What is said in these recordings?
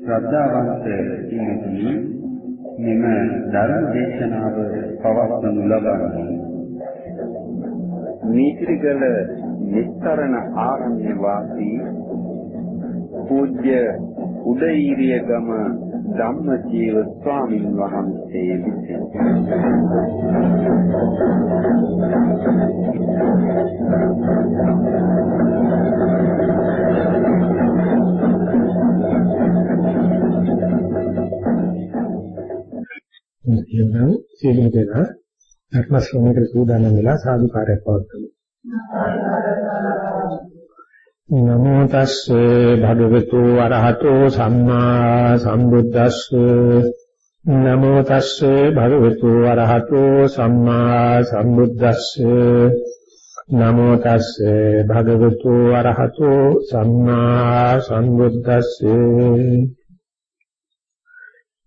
ශ්‍රද්ධාවන්ත ඉන්නේ මෙම ධර්ම දේශනාව පවත්වනු ලබන්නේ නීතිගල නිස්තරණ ආරණ්‍ය වාසී පූජ්‍ය උදේීරිය ගම ධම්මජීව ස්වාමීන් වහන්සේ විසින් කියනවා සියලුම දෙනා ධර්ම ශ්‍රවණයකට සූදානම් වෙලා සාදුකාරයක් පවත්වමු. නමෝ තස්සේ භගවතු වරහතෝ සම්මා සම්බුද්දස්සේ. නමෝ තස්සේ භගවතු වරහතෝ සම්මා සම්බුද්දස්සේ. නමෝ තස්සේ භගවතු වරහතෝ සම්මා සම්බුද්දස්සේ.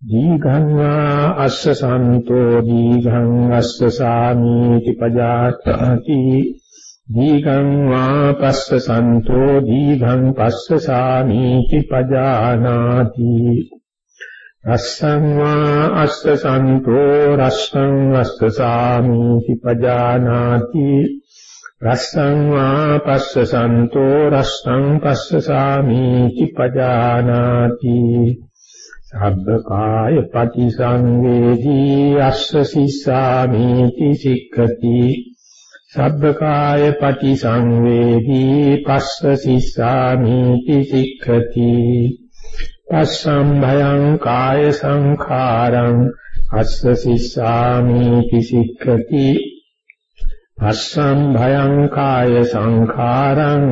දීඝං වා අස්ස සන්තෝ දීඝං අස්ස සාමීති පජාතාති දීඝං වා පස්ස සන්තෝ දීඝං පස්ස සාමීති පජානාති. රස්සං වා අස්ස සන්තෝ රස්සං අස්ස සාමීති පජානාති. රස්සං වා පස්ස සන්තෝ රස්සං පස්ස සාමීති පජානාති. සබ්බකාය පටිසංවේදී අස්ස සිස්සාමීති සික්ඛති. සබ්බකාය පටිසංවේදී පස්ස සිස්සාමීති සික්ඛති. පස්සම් භයං කාය සංඛාරං අස්ස සිස්සාමීති සික්ඛති. පස්සම් භයං කාය සංඛාරං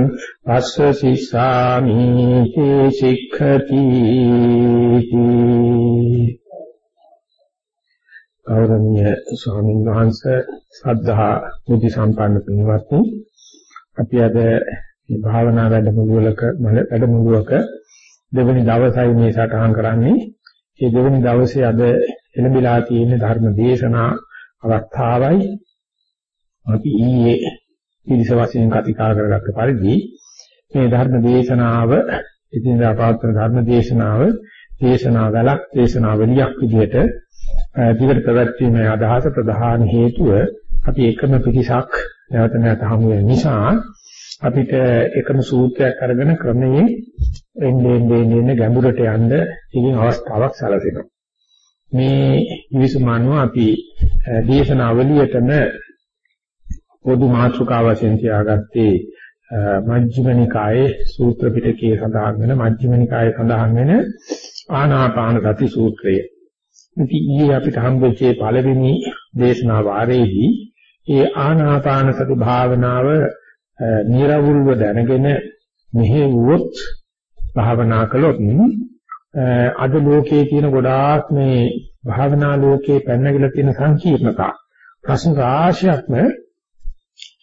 පස්ස සිස්සාමි සික්ඛති. ගෞරවනීය ස්වාමීන් වහන්සේ සද්ධා බුද්ධ සම්පන්න පින්වත්නි අපි අද මේ භාවනා වැඩමුළුවක වැඩමුළුවක දෙවනි දවසයි මේ සටහන් කරන්නේ. මේ දෙවනි දවසේ අද එළඹිලා තියෙන ධර්ම දේශනා අවස්ථාවයි. අපි ඊයේ පිළිස වශයෙන් කතිකා කරගත්ත පරිදි මේ ධර්ම දේශනාව ඉදින්දා පවත්වන ධර්ම දේශනාව දේශනාවලක් දේශනාවලියක් විදිහට දිගට පැවැත්වීමේ අදහස ප්‍රධාන හේතුව අපි එකම පිටිසක් නැවත නැවත හමු වෙන නිසා අපිට එකම සූත්‍රයක් අරගෙන ක්‍රමයේ එන්නේ එන්නේ ගැඹුරට යන්න ඉතින් අවස්ථාවක් සැලසෙනවා මේ විසුමානුව අපි දේශනාවලියටම පොදු මාතෘකාව වශයෙන් තියාගත්තේ මජ්ක්‍ධිම නිකායේ සූත්‍ර පිටකයේ සඳහන් වෙන මජ්ක්‍ධිම නිකායේ සඳහන් වෙන ආනාපාන සති සූත්‍රය. ඉතින් ඊයේ අපිට හම්බෙච්ච පළවෙනි දේශනා වාරයේදී ඒ ආනාපාන සති භාවනාව නිර්වුල්ව දැනගෙන මෙහෙවුවොත් භාවනා කළොත් අද ලෝකයේ තියෙන ගොඩාක් මේ භාවනා ලෝකයේ පැනනගිලා තියෙන සංකීර්ණතා ප්‍රශ්න රාශියක්ම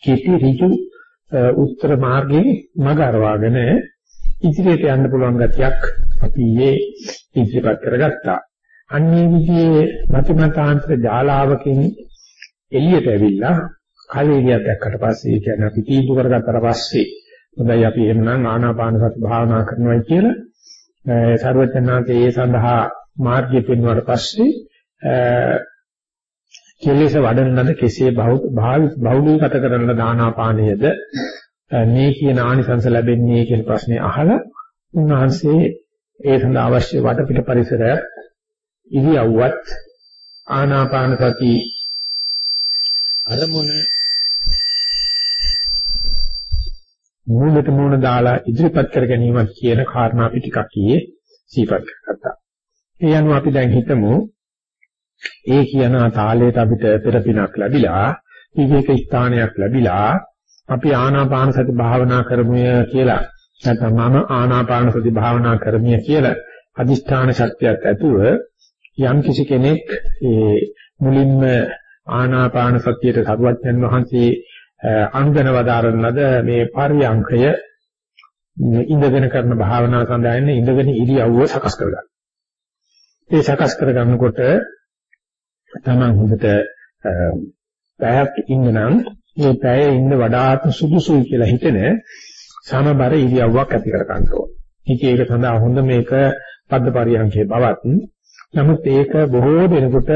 කෙටි ඍජු උත්තර මාර්ගයේ මඟ අරවාගෙන ඉදිරියට යන්න පුළුවන් ගතියක් අපි ඊයේ ඉදිරිපත් කරගත්තා. අන්නේ විදිහේ මතිමතාන්තර ජාලාවකින් එළියට ඇවිල්ලා කලෙලියක් දැක්කට පස්සේ කියන්නේ අපි තීන්දුව කරගත්තට පස්සේ හොඳයි අපි එහෙමනම් ආනාපාන සති භාවනා කරනවා කියලා සර්වඥාන්තේ ඒ සඳහා මාර්ගය පෙන්වුවාට පස්සේ කෙලෙස වඩන්නද කෙසේ බහුලීගත කරන දානාපානයද මේ කියන ආනිසංස ලැබෙන්නේ කියන ප්‍රශ්නේ අහලා උන්වහන්සේ ඒ සඳහා අවශ්‍ය වටපිට පරිසරය ඉරියව්වත් ආනාපාන සති අරමුණ මූලට මූණ දාලා ඉදිරිපත් කර ගැනීමක් කියන කාරණා අපි ටිකක් ඊයේ සිහිපත් කරගත්තා. ඒ අනුව අපි දැන් හිතමු ඒ කියන තාලයට අපිට පෙරපිනක් ලැබිලා විවේක ස්ථානයක් ලැබිලා අපි ආනාපාන සති භාවනා කරමුය කියලා නැත්නම් මම ආනාපාන සති භාවනා කරමිය කියලා අදිෂ්ඨාන ශක්තියක් ඇතුව යම් කිසි කෙනෙක් ඒ මුලින්ම ආනාපාන සතියට සරුවත්යන් වහන්සේ අනුගන වදාරන ලද මේ පරියංකය ඉඳගෙන කරන භාවනාව සඳහා ඉඳගෙන ඉරියව්ව සකස් කරගන්න. ඒ සකස් කරගන්නකොට තමන් හොඳට පැයක් ඉන්නනම් මේ පැය ඉන්න වඩාත් සුදුසුයි කියලා හිතෙන සමබර ඉරියව්වක් ඇති කර ගන්න ඕන. ඉතින් ඒක සඳහා හොඳ මේක පද්ද පරියන්කේ බවත් නමුත් ඒක බොහෝ දෙනෙකුට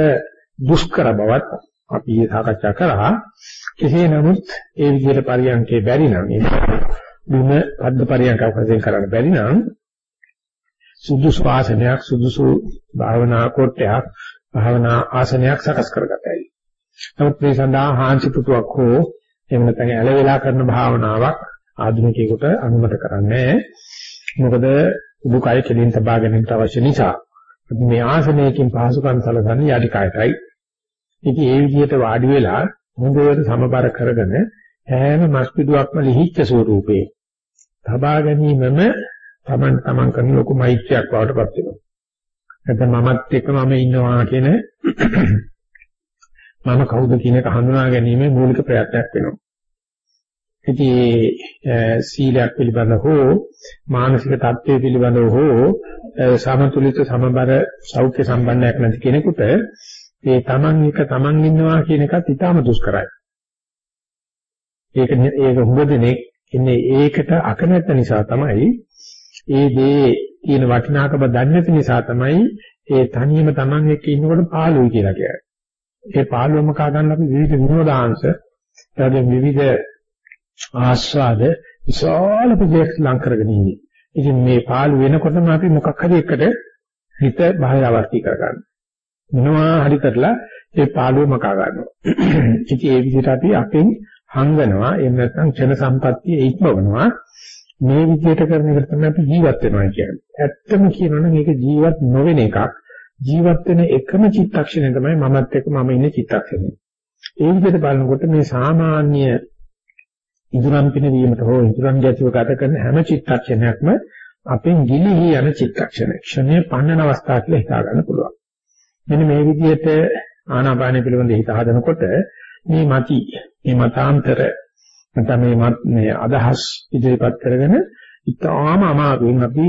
දුෂ්කර බවත් අපි සාකච්ඡා කරා. කෙසේ නමුත් ඒ විදිහට පරියන්කේ බැරි නම් ඒ දුන පද්ද පරියන්කයක් වශයෙන් කරන්න බැරි නම් සුදුසු ආසනයක් සුදුසු භාවනා කොටයක් භාවනා ආසනයක් සකස් කරගතයි. නමුත් මේ සඳහා හාන්සි පුටුවක් හෝ එහෙම නැත්නම් ඇලවෙලා කරන භාවනාවක් ආධුනිකයෙකුට අනුමත කරන්නේ මොකද උඩුකය කෙලින් තබා ගැනීමට අවශ්‍ය නිසා. මේ ආසනයකින් පහසුකම් සැලසන්නේ යටි කයටයි. ඉතින් ඒ විදිහට වාඩි වෙලා හොඳට සමබර කරගෙන හැම මස්පිඩුවක්ම ලිහිච්ච ස්වරූපේ තබා ගැනීමම තමන් තමන් කරන ලොකු මෛත්‍රියක් බවට පත් වෙනවා. නැත්නම් මමත් එක්ක මම ඉන්නවා කියන මම කවුද කියන එක හඳුනා ගැනීම මූලික ප්‍රයත්නයක් වෙනවා. ඉතින් සීලයක් පිළිබඳව හෝ මානසික தත්ත්වය පිළිබඳව හෝ සමතුලිත සමබර සෞඛ්‍ය සම්පන්නයක් නැති කෙනෙකුට ඒ තමන් එක තමන් ඉන්නවා කියන එකත් ඊටාම දුෂ්කරයි. ඒක ඒක හුඟ දෙනෙක් ඉන්නේ ඒකට අකමැත්ත නිසා තමයි ඒ දේ තියෙන වටිනාකම දන්නේ නැති නිසා තමයි ඒ තනියම තමන් එක්ක ඉන්නකොට පාළුයි කියලා කියන්නේ. ඒ පාළුවම කා ගන්න අපි විවිධ විනෝදාංශ, ඊට විවිධ ආස්වාද විශාල ප්‍රදේශ ලං කරගෙන ඉන්නේ. ඉතින් මේ පාළු වෙනකොටම අපි මොකක් හරි එකට හිත බාහිරවර්ති කරගන්න. මොනවා හරි කරලා ඒ පාළුව මකා ගන්නවා. ඉතින් ඒ විදිහට අපි අපෙන් හංගනවා එහෙම නැත්නම් ක්ෂණ සම්පත්තිය ඉක්මවනවා. මේ විදිහට කරන එක තමයි අපි ජීවත් වෙනවා කියන්නේ. ඇත්තම කියනවනම් මේක ජීවත් නොවන එකක්. ජීවත් වෙන එකම චිත්තක්ෂණය තමයි මමත් එක්ක මම ඉන්නේ චිත්තක්ෂණය. ඒ විදිහට බලනකොට මේ සාමාන්‍ය ඉදුරම් පිනවීමට හෝ ඉදුරම් ගැතිව ගත කරන හැම චිත්තක්ෂණයක්ම අපෙන් ගිලිහි යන චිත්තක්ෂණ. ක්ෂණයේ පන්නන අවස්ථා කියලා හිතා ගන්න පුළුවන්. මෙන්න මේ විදිහට ආනාපාන පිළිබඳ හිත හදනකොට මේ mati මේ මතාන්තර නැත්නම් මේ මේ අදහස් ඉදිරිපත් කරගෙන ඉතාම අමාරුවෙන් අපි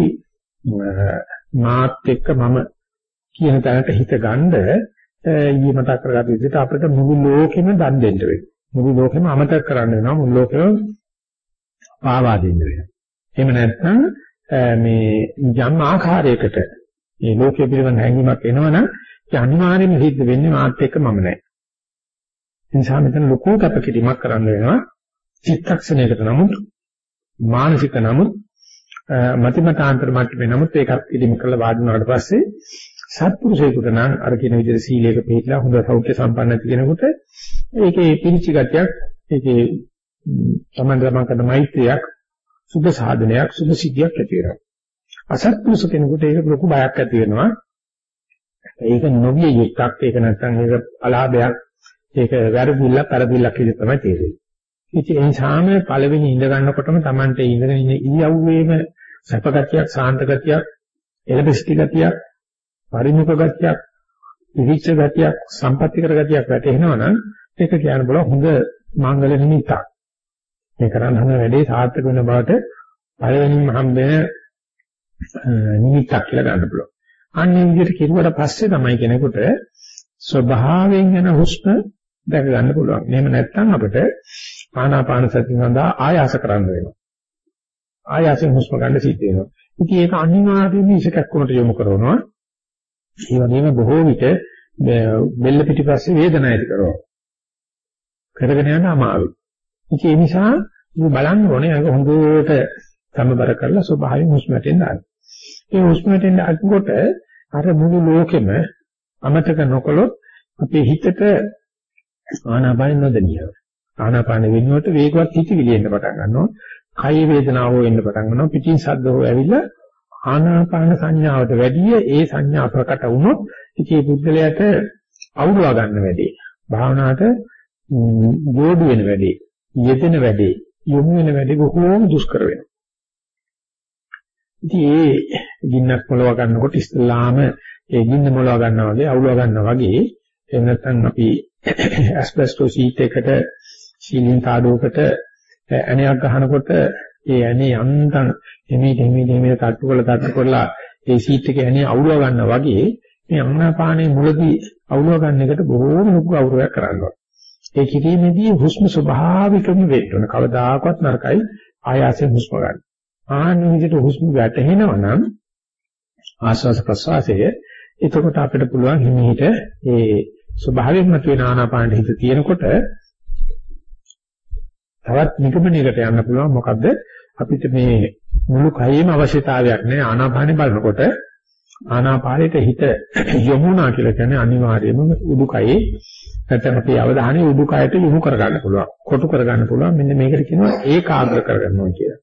මාත් එක්ක මම කියන තැනට හිත ගන්න ඊයේ මතක් කරගත්ත විදිහට අපිට මුළු ලෝකෙම දන් දෙන්න වෙනවා. මුළු ලෝකෙම අමතක කරන්න වෙනවා. මුළු ලෝකෙම පාවා දෙන්න වෙනවා. එහෙම නැත්නම් මේ යම් ආකාරයකට මේ ලෝකයේ පිළිබඳ හැඟීමක් එනවනම් ඒ අනිවාර්යයෙන්ම සිද්ධ වෙන්නේ මාත් එක්ක මම නැහැ. ඒ නිසා මෙතන ලොකු කැපකිරීමක් කරන්න වෙනවා. චිත්තක්ෂණයකට නමුත් මානසික නමුත් මතිමතාන්තර මට්ටමේ නමුත් ඒකත් ඉදිම කරලා වාඩි වුණාට පස්සේ සත්පුරුෂයෙකුට නම් අර කියන විදිහට සීලයක පිළිපදලා හොඳ සෞඛ්‍ය සම්පන්න නැති කෙනෙකුට ඒකේ පිරිචි ගතියක් ඒකේ තමන් තමන් කරන මෛත්‍රියක් සුභ සාධනයක් සුභ සිද්ධියක් ඇති වෙනවා. අසත්පුරුෂ කෙනෙකුට ඒක ලොකු බයක් ඇති වෙනවා. ඒක නොවිය යුක්තක් ඒක නැත්නම් ඒක අලාභයක් ඒක වැරදිල්ලක් පරදිල්ලක් කියලා තමයි තේරෙන්නේ. ඉතින් ඒ නිසාම පළවෙනි ඉඳ ගන්නකොටම Tamante ඉඳගෙන ඉන්න ඉරියව්වේම සැප ගතියක්, සාන්ත ගතියක්, එළබසිටි ගතියක්, පරිමුඛ ගතියක්, විවිච්ඡ ගතියක්, සම්පත්‍තිකර ගතියක් වැටෙනවනම් ඒක කියන්න බල හොඳ මංගල නිමිත්තක්. මේ කරන්න හදන වැඩේ සාර්ථක වෙන බවට පළවෙනිම හම්බෙන නිමිත්තක් කියලා ගන්න පුළුවන්. අන්නේ විදිහට කෙරුවට පස්සේ තමයි කෙනෙකුට ස්වභාවයෙන් යන හුස්ම දැක ගන්න පුළුවන්. එහෙම නැත්නම් අපිට ආනාපාන සති සඳහා ආයාස කරන්න වෙනවා. ආයාසයෙන් හුස්ම ගන්න සිද්ධ වෙනවා. ඉතින් ඒක අනිවාර්යයෙන්ම ඉසකක්කමට යොමු කරනවා. ඒ වගේම බොහෝ විට බෙල්ල පිටිපස්සේ වේදනාව ඇති කරනවා. කරගෙන යන අමාරුයි. ඉතින් ඒ නිසා මේ බලන්න ඕනේ ඒක හොඳට සමබර කරලා ස්වභාවයෙන් හුස්ම වැටෙන්න ගන්න. ඒ හුස්ම වැටෙන්න අත්කොට අර මුළු ලෝකෙම අමතක නොකළොත් අපේ හිතට ආනාපාන නොදෙනියව. ආනාපාන වෙනුවට වේගවත් හිතවිලි එන්න පටන් ගන්නවා. කය වේදනාව එන්න පටන් ගන්නවා. පිටින් ශබ්ද හෝ ඇවිල්ලා ආනාපාන සංඥාවට වැඩිය ඒ සංඥා ප්‍රකට වුණොත් ඉතින් පුද්ගලයාට අවුලවා ගන්න වැඩි. භාවනාවට ගෝඩු වෙන වැඩි. යෙදෙන වැඩි. යොමු වෙන වැඩි බොහෝම දුෂ්කර වෙනවා. ඉතින් ඒ ගින්නක් මොලව ගන්නකොට ඉස්ලාම ඒ ගින්න මොලව ගන්නවා වගේ අවුලව ගන්නවා වගේ එහෙම නැත්නම් අපි ඇස්බෙස්ටෝ සීට් එකට සීලින් තාඩුවකට ඇණයක් ගහනකොට ඒ ඇණේ යන්තම් එමේ එමේ එමේ තට්ටු කරලා තට්ටු කරලා ඒ සීට් එකේ ඇණේ අවුලව ගන්නවා වගේ මේ ආනාපානයේ මුලදී අවුලව ගන්න එකට බොහෝම ලොකු ගෞරවයක් කරනවා. ඒ කිරීමේදී හුස්ම ස්වභාවිකම වෙන්න කවදාකවත් නරකයි ආයාසයෙන් හුස්ම ගන්න. ආන්න විදිහට හුස්ම වැටෙනවා නම් ආස්වාස ප්‍රස්වාසය එතකොට අපිට පුළුවන් හිමීට ඒ ස්වභාවයෙන් මතුවෙන ආනාපානෙ හිත තියෙනකොට තවත් නිගමනයකට යන්න පුළුවන්. මොකද්ද? අපිට මේ මුළු කයෙම අවශ්‍යතාවයක් නැහැ ආනාපානෙ බලනකොට ආනාපානෙට හිත යොමුනා කියලා කියන්නේ අනිවාර්යයෙන්ම උඩුකයේ නැත්නම් අපේ අවධානය උඩුකයට යොමු කරගන්න පුළුවන්. කොටු කරගන්න පුළුවන්. මෙන්න මේකට කියනවා ඒකාග්‍ර කරගන්නවා කියලා.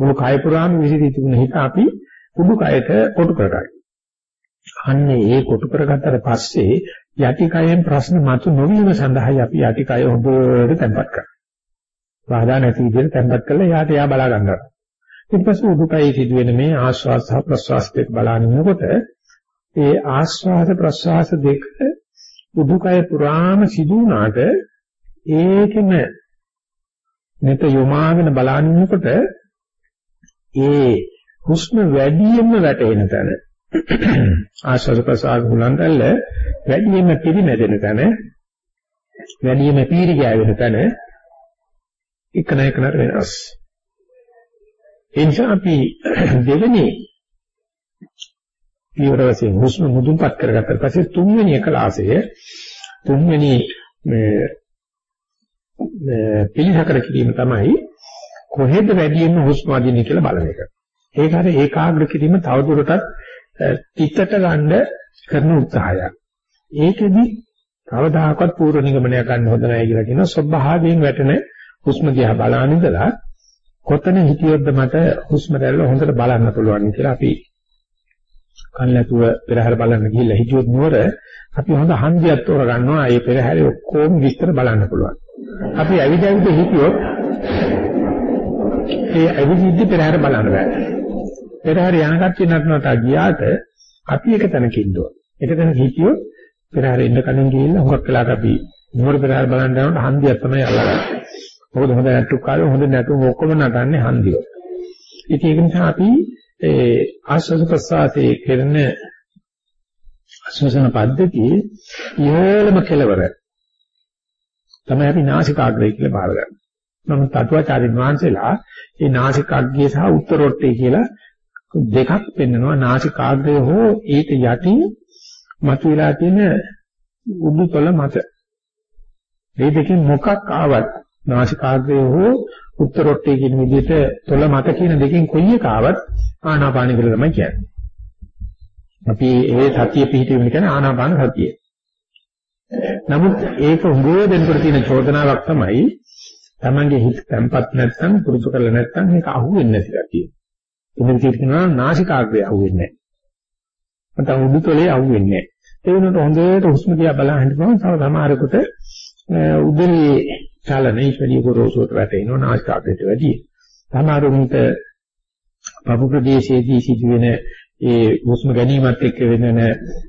මුළු කය පුරාම විසිරී තිබුණ හිත අපි උඩුකයට කොටු කරගන්නවා අන්නේ ඒ කොටු කරගත්තට පස්සේ යටි කයෙන් ප්‍රශ්න මතු නොවීම සඳහායි අපි යටි කය හොඳට තැම්පත් කරන්නේ. බාධා නැති විදිහට තැම්පත් කරලා යාට යා බලා ගන්නවා. ඊට පස්සේ උඩුකයේ සිදුවෙන මේ ආශ්වාස සහ ප්‍රශ්වාස දෙක බලනකොට ඒ ආශ්වාස ප්‍රශ්වාස දෙක උඩුකය පුරාම සිදු වුණාට ඒකෙම මෙත යොමාගෙන බලනකොට ඒ හුස්ම වැඩියෙන්ම වැටෙන තැන ආශ්වාස ප්‍රශ්වාස හුලංගල්ල වැඩියෙන්ම පිරිමැදෙන තැන වැඩියෙන්ම පීරි ගෑවෙන තැන එකන එකනට වෙනස්. ඒ නිසා අපි දෙවෙනි පියවර වශයෙන් හුස්ම මුදුන්පත් කරගත්තා පස්සේ තුන්වෙනි එකලාසය තුන්වෙනි මේ පිළිසකර කිරීම තමයි කොහෙද වැඩියෙන්ම හුස්ම අදින්නේ කියලා බලන එක. ඒක හරිය ඒකාග්‍ර කිරීම තවදුරටත් තිතට ගන්න කරන උත්සාහයක්. ඒකෙදි කවදාකවත් පූර්ව නිගමනය ගන්න හොඳ නැහැ කියලා කියන ස්වභාවයෙන් වැටෙන හුස්ම දිහා බලන ඉඳලා කොතන හිටියොත්ද මට හුස්ම රැල්ල හොඳට බලන්න පුළුවන් කියලා අපි කල්ැතුව පෙරහැර බලන්න ගිහිල්ලා හිටියොත් නුවර අපි හොඳ හන්දියක් තෝර ගන්නවා ඒ පෙරහැරේ ඔක්කොම විස්තර බලන්න පුළුවන්. අපි ඇවිද ඇවිද හිටියොත් ඒ ඇවිදිද්දි පෙරහැර බලන්න බෑ. පෙරහැර යන කච්චි නටනට ගියාට අපි එක තැනක ඉන්නවා. එක තැනක හිටියොත් පෙරහැර ඉන්න කලින් ගිහිල්ලා හුඟක් වෙලාවට අපි නුවර පෙරහැර බලන්න යනකොට හන්දියක් තමයි අල්ලගන්නේ. මොකද හොඳ නැට්ටු කාලේ හොඳ නැටුම් ඔක්කොම නටන්නේ හන්දිය. ඉතින් ඒක නිසා අපි ඒ ආස්වාද ප්‍රසආතේ කරන ආස්වාසන පද්ධතියේ ඉහළම කෙලවර තමයි අපි නාසිකාග්‍රය කියලා බාර ගන්න. නමුත් අටුවාචාරින් වහන්සේලා මේ නාසිකාග්‍රය සහ උත්තරොට්ටේ කියලා දෙකක් පෙන්වනවා නාසිකාග්‍රය හෝ ඒක යටින් මතුවලා තියෙන උඩුතල මත. මේ දෙකෙන් මොකක් ආවත් නාසිකාග්‍රය හෝ උත්තරොට්ටේ කියන විදිහට තොල මත කියන දෙකෙන් කොයි එක ආවත් ආනාපාන කියලා තමයි කියන්නේ. අපි ඒ සතිය පිහිටීම කියන්නේ ආනාපාන සතිය. නමුත් ඒක උගෝ දෙනකොට තියෙන චෝදනාවක් තමයි Tamange හිත tempat නැත්නම් පුරුදු කරලා නැත්නම් මේක අහුවෙන්නේ නැති ගැතියි. ඉතින් කියනවා නාසිකාග්‍රය අහුවෙන්නේ නැහැ. නැත්නම් උඩුතලයේ අහුවෙන්නේ නැහැ. ඒ වෙනකොට හොඳට හුස්ම දිහා බලන හිටපුවම තව සමහරකට උදේ චලන ඊශ්වරීය ගොරෝසුවට වැටෙනවා නාසිකාග්‍රයට වැඩි. සමහරුන්ට පපු ප්‍රදේශයේදී සිදුවෙන ඒ හුස්ම ගැනීමත් එක්ක වෙන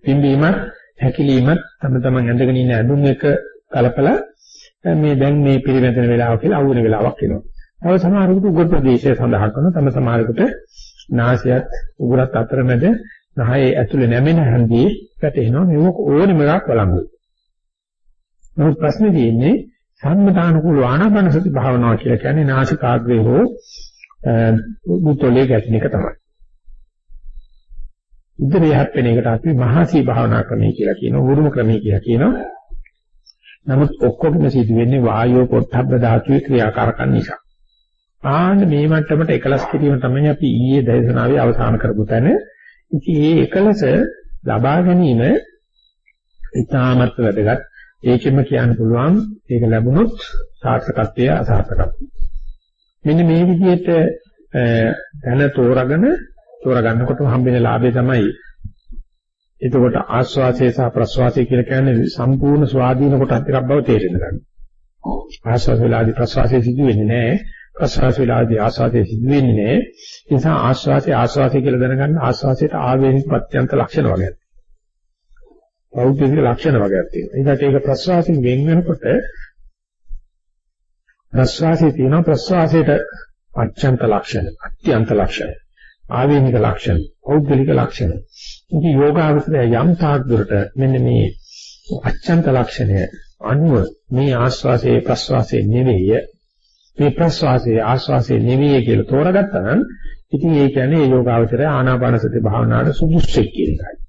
පිම්බීමත් හැකිලීමත් තම තමන් ඇඳගෙන ඉන්න ඇඳුම් එක කලපලා මේ දැන් මේ පිළිවෙතන වෙලාව කියලා අහුවෙන වෙලාවක් එනවා. තව සමහරකට උගත ප්‍රදේශය සඳහන් කරනවා. තම සමහරකට නාසයත් උගුරත් අතරමැද නහයේ ඇතුලේ නැමෙන හන්දියේ වැටෙනවා. මේක ඕනෙම එකක් බලංගුයි. නමුත් ප්‍රශ්නේ තියෙන්නේ සම්මතානුකූල ආනාපාන සති භාවනාව කියලා කියන්නේ නාසිකාග්‍රේ හෝ මුතොලේ ගැටෙන එක තමයි. ඉදිරිය හැප්පෙන එකට අපි මහසී භාවනා ක්‍රමය කියලා කියනවා. උරුම ක්‍රමය කියලා කියනවා. නමුත් ඔක්කොම සිදු වෙන්නේ වායෝ පොට්ටබ්බ ධාතුවේ ක්‍රියාකාරකම් නිසා. ආන්න මේ මට්ටමට එකලස් කිරීම තමයි අපි ඊයේ දේශනාවේ අවසන් කරපු තැන. ඉතින් මේ එකලස ලබා ගැනීම ඉතාමත් වැදගත්. ඒකෙම කියන්න පුළුවන් ඒක ලැබුණොත් සාර්ථකත්වය අසාර්ථකත්වය. මෙන්න මේ විදිහට දැන තෝරාගෙන තෝරාගන්නකොට හම්බෙන ලාභය තමයි එතකොට ආස්වාසය සහ ප්‍රස්වාසය කියලා කියන්නේ සම්පූර්ණ ස්වාධීන කොටස් ටිකක් බව තේරෙන්න ගන්නවා. ආස්වාස වෙලාදී ප්‍රස්වාසය සිදු වෙන්නේ නැහැ. ප්‍රස්වාස වෙලාදී ආස්වාසය සිදු වෙන්නේ නැහැ. ඒ නිසා ආස්වාසය ආස්වාසය කියලා දැනගන්න ආස්වාසයට ආවේනික ප්‍රත්‍යන්ත ලක්ෂණ වගේ. පෞද්ගලික ලක්ෂණ වගේක් තියෙනවා. ඊට ඒක ප්‍රස්වාසයෙන් වෙන් වෙනකොට ප්‍රස්වාසයේ තියෙන ප්‍රස්වාසයට අත්‍යන්ත ලක්ෂණ, අත්‍යන්ත ලක්ෂණ, ආවේනික ලක්ෂණ, පෞද්ගලික ලක්ෂණ. ඉතින් යෝගාවචරය යම් තාක් දුරට මෙන්න මේ අච්ඡන්ත ලක්ෂණය අනුව මේ ආස්වාසේ ප්‍රස්වාසේ නෙවෙයි මේ ප්‍රස්වාසේ ආස්වාසේ නෙවෙයි කියලා තෝරගත්තා නම් ඉතින් ඒ කියන්නේ යෝගාවචරය ආනාපාන සති භාවනාවට සුදුස්සෙක් කියන එකයි.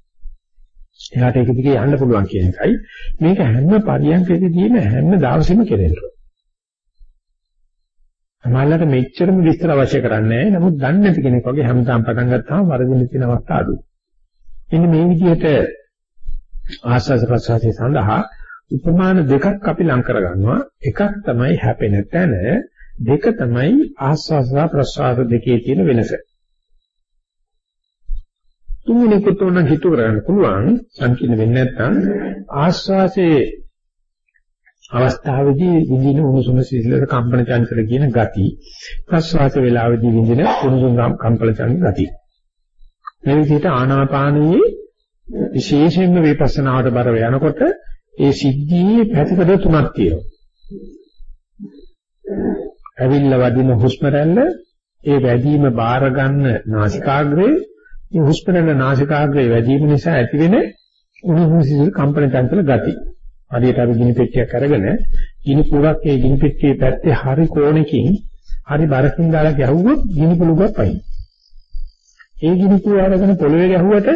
එයාට ඒක දිගේ යන්න පුළුවන් කියන එකයි. මේක හැම පරියන්කෙදීම හැම දවසෙම කෙරෙනවා. සමහරවිට මෙච්චරම විස්තර අවශ්‍ය කරන්නේ නැහැ. නමුත් දන්නේ නැති කෙනෙක් වගේ හැමදාම පටන් ගත්තාම වරදින තියෙන අවස්ථා අඩුයි. එන්න මේ විදිහට ආස්වාද ප්‍රසආසය සඳහා උපමාන දෙකක් අපි ලං කරගන්නවා. එකක් තමයි හැපෙන තැන, දෙක තමයි ආස්වාද ප්‍රසආස දෙකේ තියෙන වෙනස. තුන්වෙනි කොට උන හිතු කරගන්න පුළුවන් සංකීර්ණ වෙන්නේ නැත්නම් ආස්වාසේ අවස්ථාවේදී විඳින උණුසුම සිසිලස කම්පන චංචල කියන ගති ප්‍රස්වාස වේලාවේදී විඳින උණුසුම් කම්පන චංචල ගති මේ විදිහට ආනාපානයේ විශේෂයෙන්ම විපස්සනාවට බර වෙනකොට ඒ සිද්ධියේ පැතිකඩ තුනක් තියෙනවා. ඇවිල්ලා වදින හුස්ම රැල්ල ඒ වැඩිම බාර ගන්න නාසිකාග්‍රේ මේ හුස්ම රැල්ල නාසිකාග්‍රේ වැඩිම නිසා ඇතිවෙන උණුසුම් සිසිල් කම්පන චංචල ගති. හරියට අපි ගිනි පෙට්ටියක් අරගෙන ගිනි පුරක් ඒ ගිනි පෙට්ටියේ පැත්තේ හරි කෝණකින් හරි බරකින් දාලා ගැහුවොත් ගිනි පුලුවක් පයින්. ඒ ගිනි පුර අරගෙන පොළවේ ගැහුවට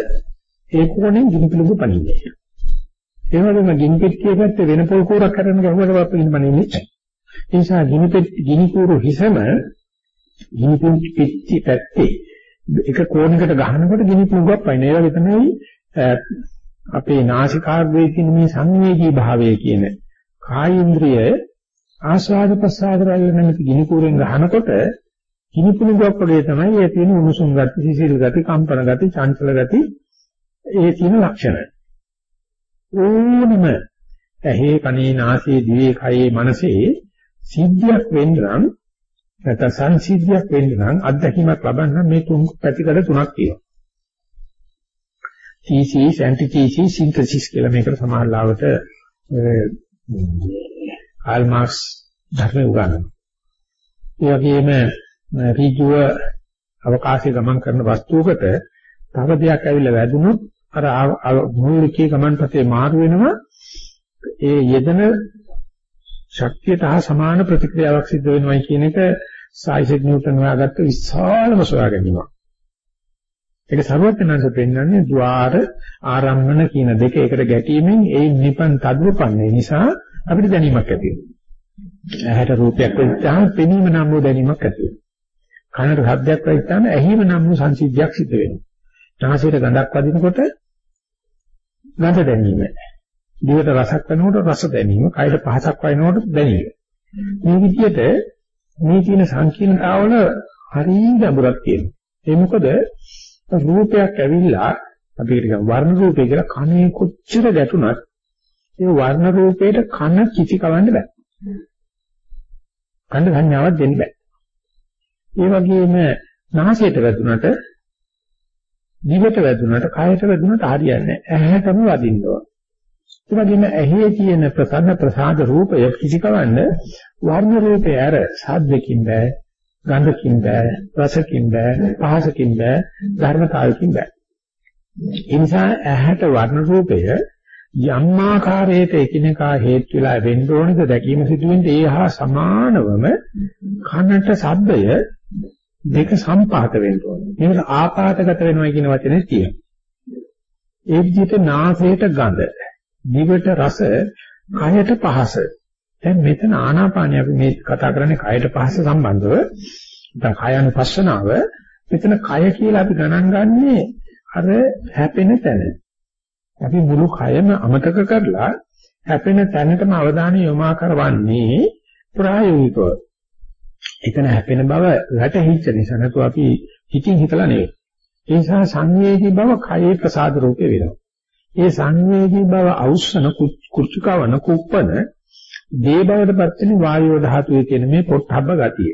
ඒ කෝණයෙන් ගිනි පුලුව පනින්නේ. ඒ වගේම ගිනි පෙට්ටියේ පැත්තේ වෙන පොල් කෝරක් අරගෙන ගැහුවට වත් ගිනි පනින්නේ නැහැ. ඒ නිසා ගිනි පෙට්ටි ගිනි කූරු හිසම ගිනි පෙට්ටි පැත්තේ එක කෝණයකට ගහනකොට ගිනි පුලුවක් පයින්. ඒ වගේ තමයි අපේ නාසිකාග්‍රයේ තියෙන මේ සංවේදී භාවය කියන කායේන්ද්‍රය ආස්වාද ප්‍රසආද රැල්ල නැමැති ගිනි කූරෙන් ගහනකොට ගිනි පුණුවක් වගේ තමයි ඒ තියෙන උණුසුම් ගති, සිසිල් ගති, කම්පන ගති, චංචල ගති ඒ තියෙන ලක්ෂණ. ඕනම ඇහි කනේ නාසයේ දිවේ කයේ මනසේ සිද්ධියක් වෙන්න නම් නැත්නම් සංසිද්ධියක් වෙන්න නම් අත්දැකීමක් ලබන්න මේ තුන් පැතිකඩ තුනක් තියෙනවා. thesis antithesis synthesis කියලා මේකට සමාහලාවට කාල් මාක්ස් ධර්ම උගන්වනවා. ඒ වගේම ඍජුව අවකාශයේ ගමන් කරන වස්තුවකට තව දෙයක් ඇවිල්ලා වැදුනොත් අර මූලිකයේ ගමන්පතේ මාරු වෙනවා. ඒ යෙදෙන ශක්තියට හා සමාන ප්‍රතික්‍රියාවක් සිද්ධ වෙනවයි කියන එක සායිසෙක් නිව්ටන් හොයාගත්ත විශාලම සොයා ගැනීමක්. ඒක සර්වඥාන්ස පෙන්වන්නේ ద్వාර ආරම්මන කියන දෙක එකට ගැටීමෙන් ඒ නිපන් තද්වපන්නේ නිසා අපිට දැනීමක් ඇති වෙනවා. ඇහැට රූපයක් වෙච්චාම පෙනීම නම් වූ දැනීමක් ඇති වෙනවා. කනට ශබ්දයක් වෙච්චාම ඇහිම නම් වූ සංසිද්ධියක් සිද්ධ වෙනවා. නාසයට ගඳක් වදිනකොට ගඳ දැනීම. දිවට රසක් වෙනකොට රස දැනීම, කයට පහසක් වයින්කොට දැනීම. මේ විදිහට මේ කියන සංකීර්ණතාවල හරිය ගැඹුරක් තියෙනවා. ඒ මොකද රූපයක් ඇවිල්ලා අපි කියන වර්ණ රූපය කියලා කනේ කොච්චර ගැටුණත් ඒ වර්ණ රූපේට කන කිසි කවන්න බෑ. කන සංඥාවක් දෙන්න බෑ. ඒ වගේම නාසයට වැදුනට දිවට වැදුනට කයට වැදුනට හරියන්නේ නැහැ. ඇහැටම වදින්න ඕන. ඒ වගේම ඇහි තියෙන ප්‍රසන්න ප්‍රසාද රූපය කිසි කවන්න වර්ණ රූපය ඇර සාද්දකින් බෑ ගන්ධකින් බෑ රසකින් බෑ පහසකින් බෑ ධර්මතාවකින් බෑ ඒ නිසා ඇහැට වර්ණ රූපය යම් ආකාරයකට එකිනෙකා හේතු වෙලා වෙන්න ඕනද දැකීම සිදුවෙන්නේ ඒ හා සමානවම කනට ශබ්දය දෙක සම්පාත වෙන්න ඕනේ. මේකට ආපාතගත වෙනවා කියන වචනේ තියෙනවා. ඒ විදිහට නාසයට ගඳ, දිවට රස, කයට පහස, දැන් මෙතන ආනාපානිය අපි මේ කතා කරන්නේ කයට පහස සම්බන්ධව. දැන් කායानुපස්සනාව මෙතන කය කියලා අපි ගණන් ගන්නේ අර හැපෙන තැන. අපි මුළු කයම අමතක කරලා හැපෙන තැනටම අවධානය යොමු කරවන්නේ ප්‍රායෝගිකව. එතන හැපෙන බව වැටහිච්ච නිසා නතු අපි හිතින් හිතලා නෙවෙයි. ඒ නිසා සංවේදී බව කයේ ප්‍රසාද රූපේ වෙනවා. ඒ සංවේදී බව අවුස්සන කුච්චකවන කුප්පන දේ බවට පත් වෙන වායෝ ධාතුවේ තියෙන මේ පොට්ටබ්බ ගතිය.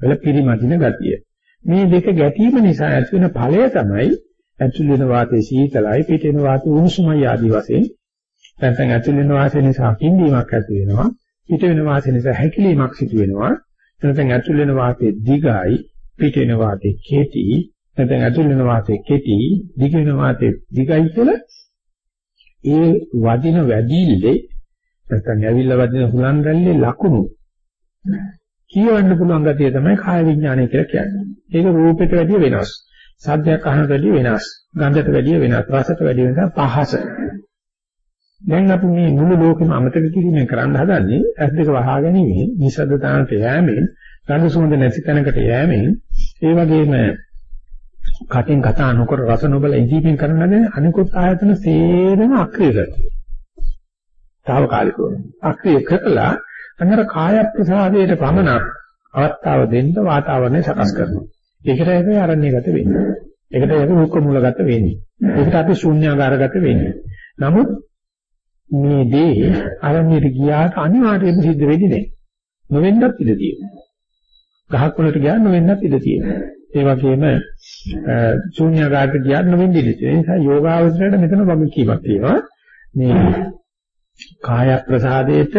වල පිරිමදින ගතිය. මේ දෙක ගැටීම නිසා ඇති වෙන ඵලය තමයි ඇතුල් වෙන වාතයේ සීතලයි පිට වෙන වාතයේ උණුසුමයි ආදී වශයෙන් නැත්නම් ඇතුල් වෙන වාතය නිසා පිම්බීමක් ඇති වෙනවා පිට වෙන වාතය නිසා හැකිලීමක් සිදු වෙනවා නැත්නම් ඇතුල් වෙන වාතයේ දිගයි පිට වෙන වාතයේ කෙටි නැත්නම් ඇතුල් වෙන වාතයේ කෙටි, දිග වෙන වාතයේ දිගයි කියලා ඒ වදින වැඩිල්ලේ නැත්නම් ඇවිල්ලා වදින හුලන් රැල්ලේ ලකුණු කියවන්න පුළුවන් ගතිය තමයි කාය විඥානය කියලා කියන්නේ. ඒක රූපයට වැඩිය වෙනස්. සද්දයක් අහනට වැඩිය වෙනස්. ගන්ධයට වැඩිය වෙනස්. රසයට වැඩිය වෙනස්. පහස. දැන් අපි මේ මුළු ලෝකෙම අමතක කිරීමෙන් කරන්න හදන්නේ ඇස් දෙක වහා ගැනීමෙන්, නිසද්දතාවට යෑමෙන්, ගන්ධ සුවඳ නැති තැනකට යෑමෙන්, ඒ වගේම කටින් කතා නොකර රස නොබල ඉඳීමෙන් කරන දේ අනිකුත් ආයතන සේරම අක්‍රිය කරනවා. తాවකාලිකව. අක්‍රිය කරලා අන්නර කාය ප්‍රසාදයට පමණක් අවස්ථාව දෙන්න වාතාවරණය සකස් කරනවා. ඒකට අපි අරණ්‍යගත වෙන්නේ. ඒකට අපි මුක්ක මූලගත වෙන්නේ. ඒකට අපි ශූන්‍යාකාරගත වෙන්නේ. නමුත් මේ දේ අරණ්‍යට ගියාට අනිවාර්යයෙන්ම සිද්ධ වෙන්නේ නැහැ. නොවෙන්නත් ඉඩ තියෙනවා. ගහක් වලට ගියා නොවෙන්නත් ඉඩ තියෙනවා. ඒ වගේම ශූන්‍යකාරට ගියාට නොවෙන්න ඉඩ තියෙනවා. ඒ නිසා යෝගාවචරයට මෙතන වගකීමක් තියෙනවා. මේ කාය ප්‍රසාදයට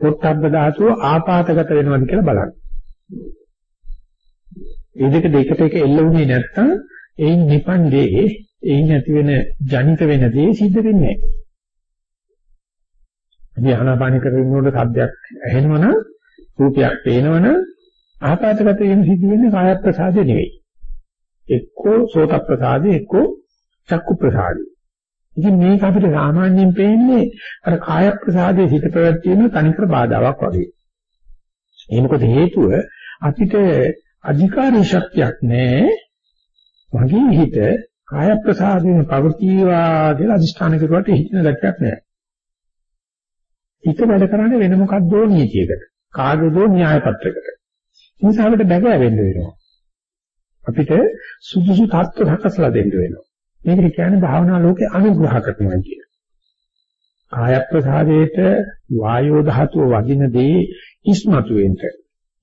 පොට්ටබ්බ ධාතුව ආපాతගත වෙනවද කියලා බලන්න. ඒ දෙක දෙකට එක එල්ල වුණේ නැත්තම් එයින් නිපන්දේ එයින් ඇති වෙන ජනිත වෙන දේ සිද්ධ වෙන්නේ නැහැ. අපි ආනාපාන කරනකොට සද්දයක් ඇහෙනවනම් රූපයක් පේනවනම් ආපాతගත වෙන සිද්ධ වෙන්නේ කාය ප්‍රසාදේ නෙවෙයි. එක්කෝ සෝත ප්‍රසාදේ එක්කෝ චක්කු ප්‍රසාදේ. ඉතින් මේක අපිට සාමාන්‍යයෙන් පේන්නේ අර කාය ප්‍රසාදයේ හිත පැවැත්වීම තනිකර බාධාවක් වගේ. ඒ මොකද හේතුව අපිට අධිකාරී ශක්තියක් නැහැ. මගේ හිත කාය ප්‍රසාදයෙන් පවතිවා කියලා අදිෂ්ඨාන කරුවට හිතන ගැටයක් නැහැ. හිත වැඩ කරන්නේ වෙන මොකක්දෝ නීතියකට. කාගේදෝ න්‍යාය පත්‍රයකට. ඒ නිසා අපිට බැගෑවෙන්න වෙනවා. අපිට සුදුසු තත්ත්ව සකසලා දෙන්න වෙනවා. මේකට කියන්නේ භාවනා ලෝකේ අනුග්‍රහ කරනවා කියන. කාය ප්‍රසාදයේට වායෝ ධාතුව වදින දේ ඉස්මතු වෙන්න.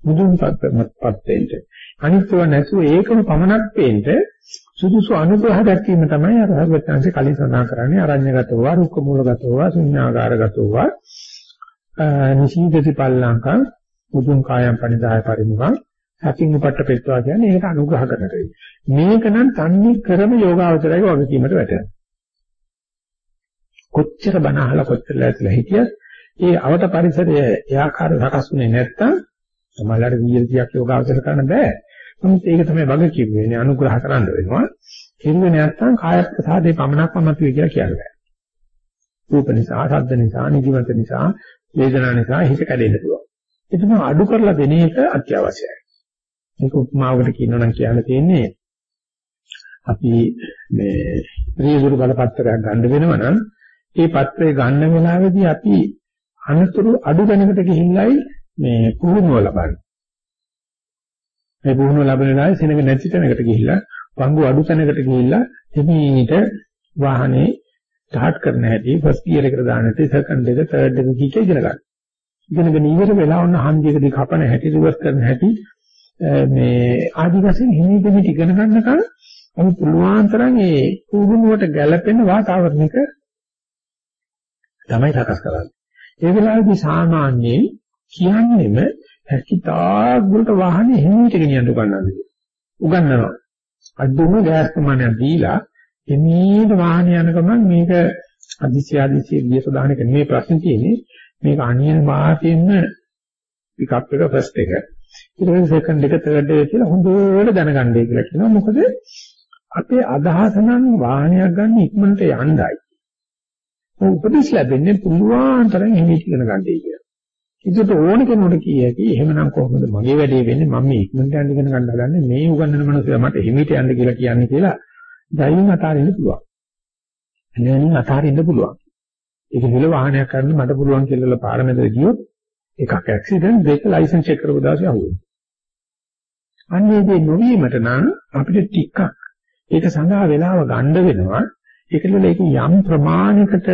මුදුන්පත් වෙන්න. අනිත්ව නැතුව ඒකම පමණක් පේන්න සුදුසු අනුග්‍රහ දැක්වීම තමයි අර හර්වත්‍යංශේ කලින් සඳහන් කරන්නේ අරඤ්‍යගතව රුක්ක මූලගතව ශුන්‍යාකාරගතව නිසීදති පල්ලංකං මුදුන් කායම් පනිදාය පරිමුඛං සතින් උපට්ඨ පෙත්වා කියන්නේ ඒකට අනුග්‍රහ කරන දෙයක්. මේක නම් තන්නේ කරම යෝගාවචරයේ වගකීමට වැටෙනවා. කොච්චර බණ අහලා කොච්චර ලැබලා හිටියත් ඒ අවට පරිසරයේ ඒ ආකාර සකස්ුනේ නැත්තම් සමහරවිට වියල්තියක් යෝගාවචර කරන්න බෑ. නමුත් ඒක තමයි වගකීම වෙන්නේ අනුග්‍රහ කරන්න වෙනවා. හිරුවේ නැත්තම් කාය ප්‍රසාදේ පමණක්ම මතුවේ කියලා කියන්නේ. රූප නිසා, ශබ්ද නිසා, නිදිමත නිසා, වේදනා නිසා හිත කැඩෙන්න පුළුවන්. ඒ තමයි අඩු කරලා දෙන එක අත්‍යවශ්‍යයි. මේක උපමාවකට කියනවා නම් කියන්න තියෙන්නේ අපි මේ රියදුරු බලපත්‍රයක් ගන්න වෙනවා නම් ඒ පත්‍රය ගන්න වෙලාවේදී අපි අනතුරු අඩු දැනකට ගිහිල්ලයි මේ පුහුණුව ලබන්නේ. මේ පුහුණුව ලැබෙන වෙලාවේ සෙනඟ නැති තැනකට ගිහිල්ලා පංගු අඩු තැනකට ගිහිල්ලා එමීට වාහනේ ස්ටාර්ට් කරන හැටි ෆස්ට් ගියර් එකට දාන හැටි සෙකන්ඩ් එක තර්ඩ් එක කීක ඉගෙන ගන්න. ඉගෙනගෙන ඉවර වෙලා ඔන්න හන්දියකදී කපන හැටි රිවර්ස් කරන හැටි මේ ආදි වශයෙන් හිමීට මිට ඉගෙන ගන්නකම් අපි පුළුවන් තරම් ඒ පුහුණුවට ගැළපෙන වාතාවරණයක තමයි සකස් කරන්නේ. ඒ වෙලාවේදී සාමාන්‍යයෙන් කියන්නේම හැකිතාක් දුරට වාහනේ හිමීට ගෙනියන්න උගන්වන්නේ. උගන්වනවා. අදුම ගෑස් ප්‍රමාණයක් දීලා හිමීට වාහනේ යන ගමන් මේක අදිසි අදිසි ගිය සදාහනක නෙමෙයි ප්‍රශ්නේ තියෙන්නේ. මේක අනියන මාතෙන්න පිකප් එක ෆස්ට් එක ඊට පස්සේ සෙකන්ඩ් එක තර්ඩ් එක කියලා හොඳට දැනගන්නයි කියලා කියනවා. මොකද අපේ අදහස නම් වාහනයක් ගන්න ඉක්මනට යන්නයි. උපදෙස් ලැබෙන්නේ පුළුවන් තරම් හිමීට ඉගෙන ගන්නයි කියලා. ඒකට ඕන කෙනෙකුට කිය හැකි එහෙමනම් කොහොමද මගේ වැඩේ වෙන්නේ මම මේ ඉක්මනට යන්න ඉගෙන ගන්න හදන්නේ මේ උගන්නන මනුස්සයා මට හිමීට යන්න කියලා කියන්නේ කියලා ධෛර්යයෙන් අතාරින්න පුළුවන්. එනේනින් අතාරින්න පුළුවන්. ඒක හෙල වාහනයක් කරන්න මට පුළුවන් කියලා පාරමෙතර ගියොත් එකක් ඇක්සිඩන්ට් දෙක ලයිසන්ස් චෙක් කරපු දාසේ අහුවෙනවා. අන්නේ දේ නොවීමට නම් අපිට ටිකක් ඒක සඳහා වෙලාව ගන්න වෙනවා. ඒකල ඒක යම් ප්‍රමාණයකට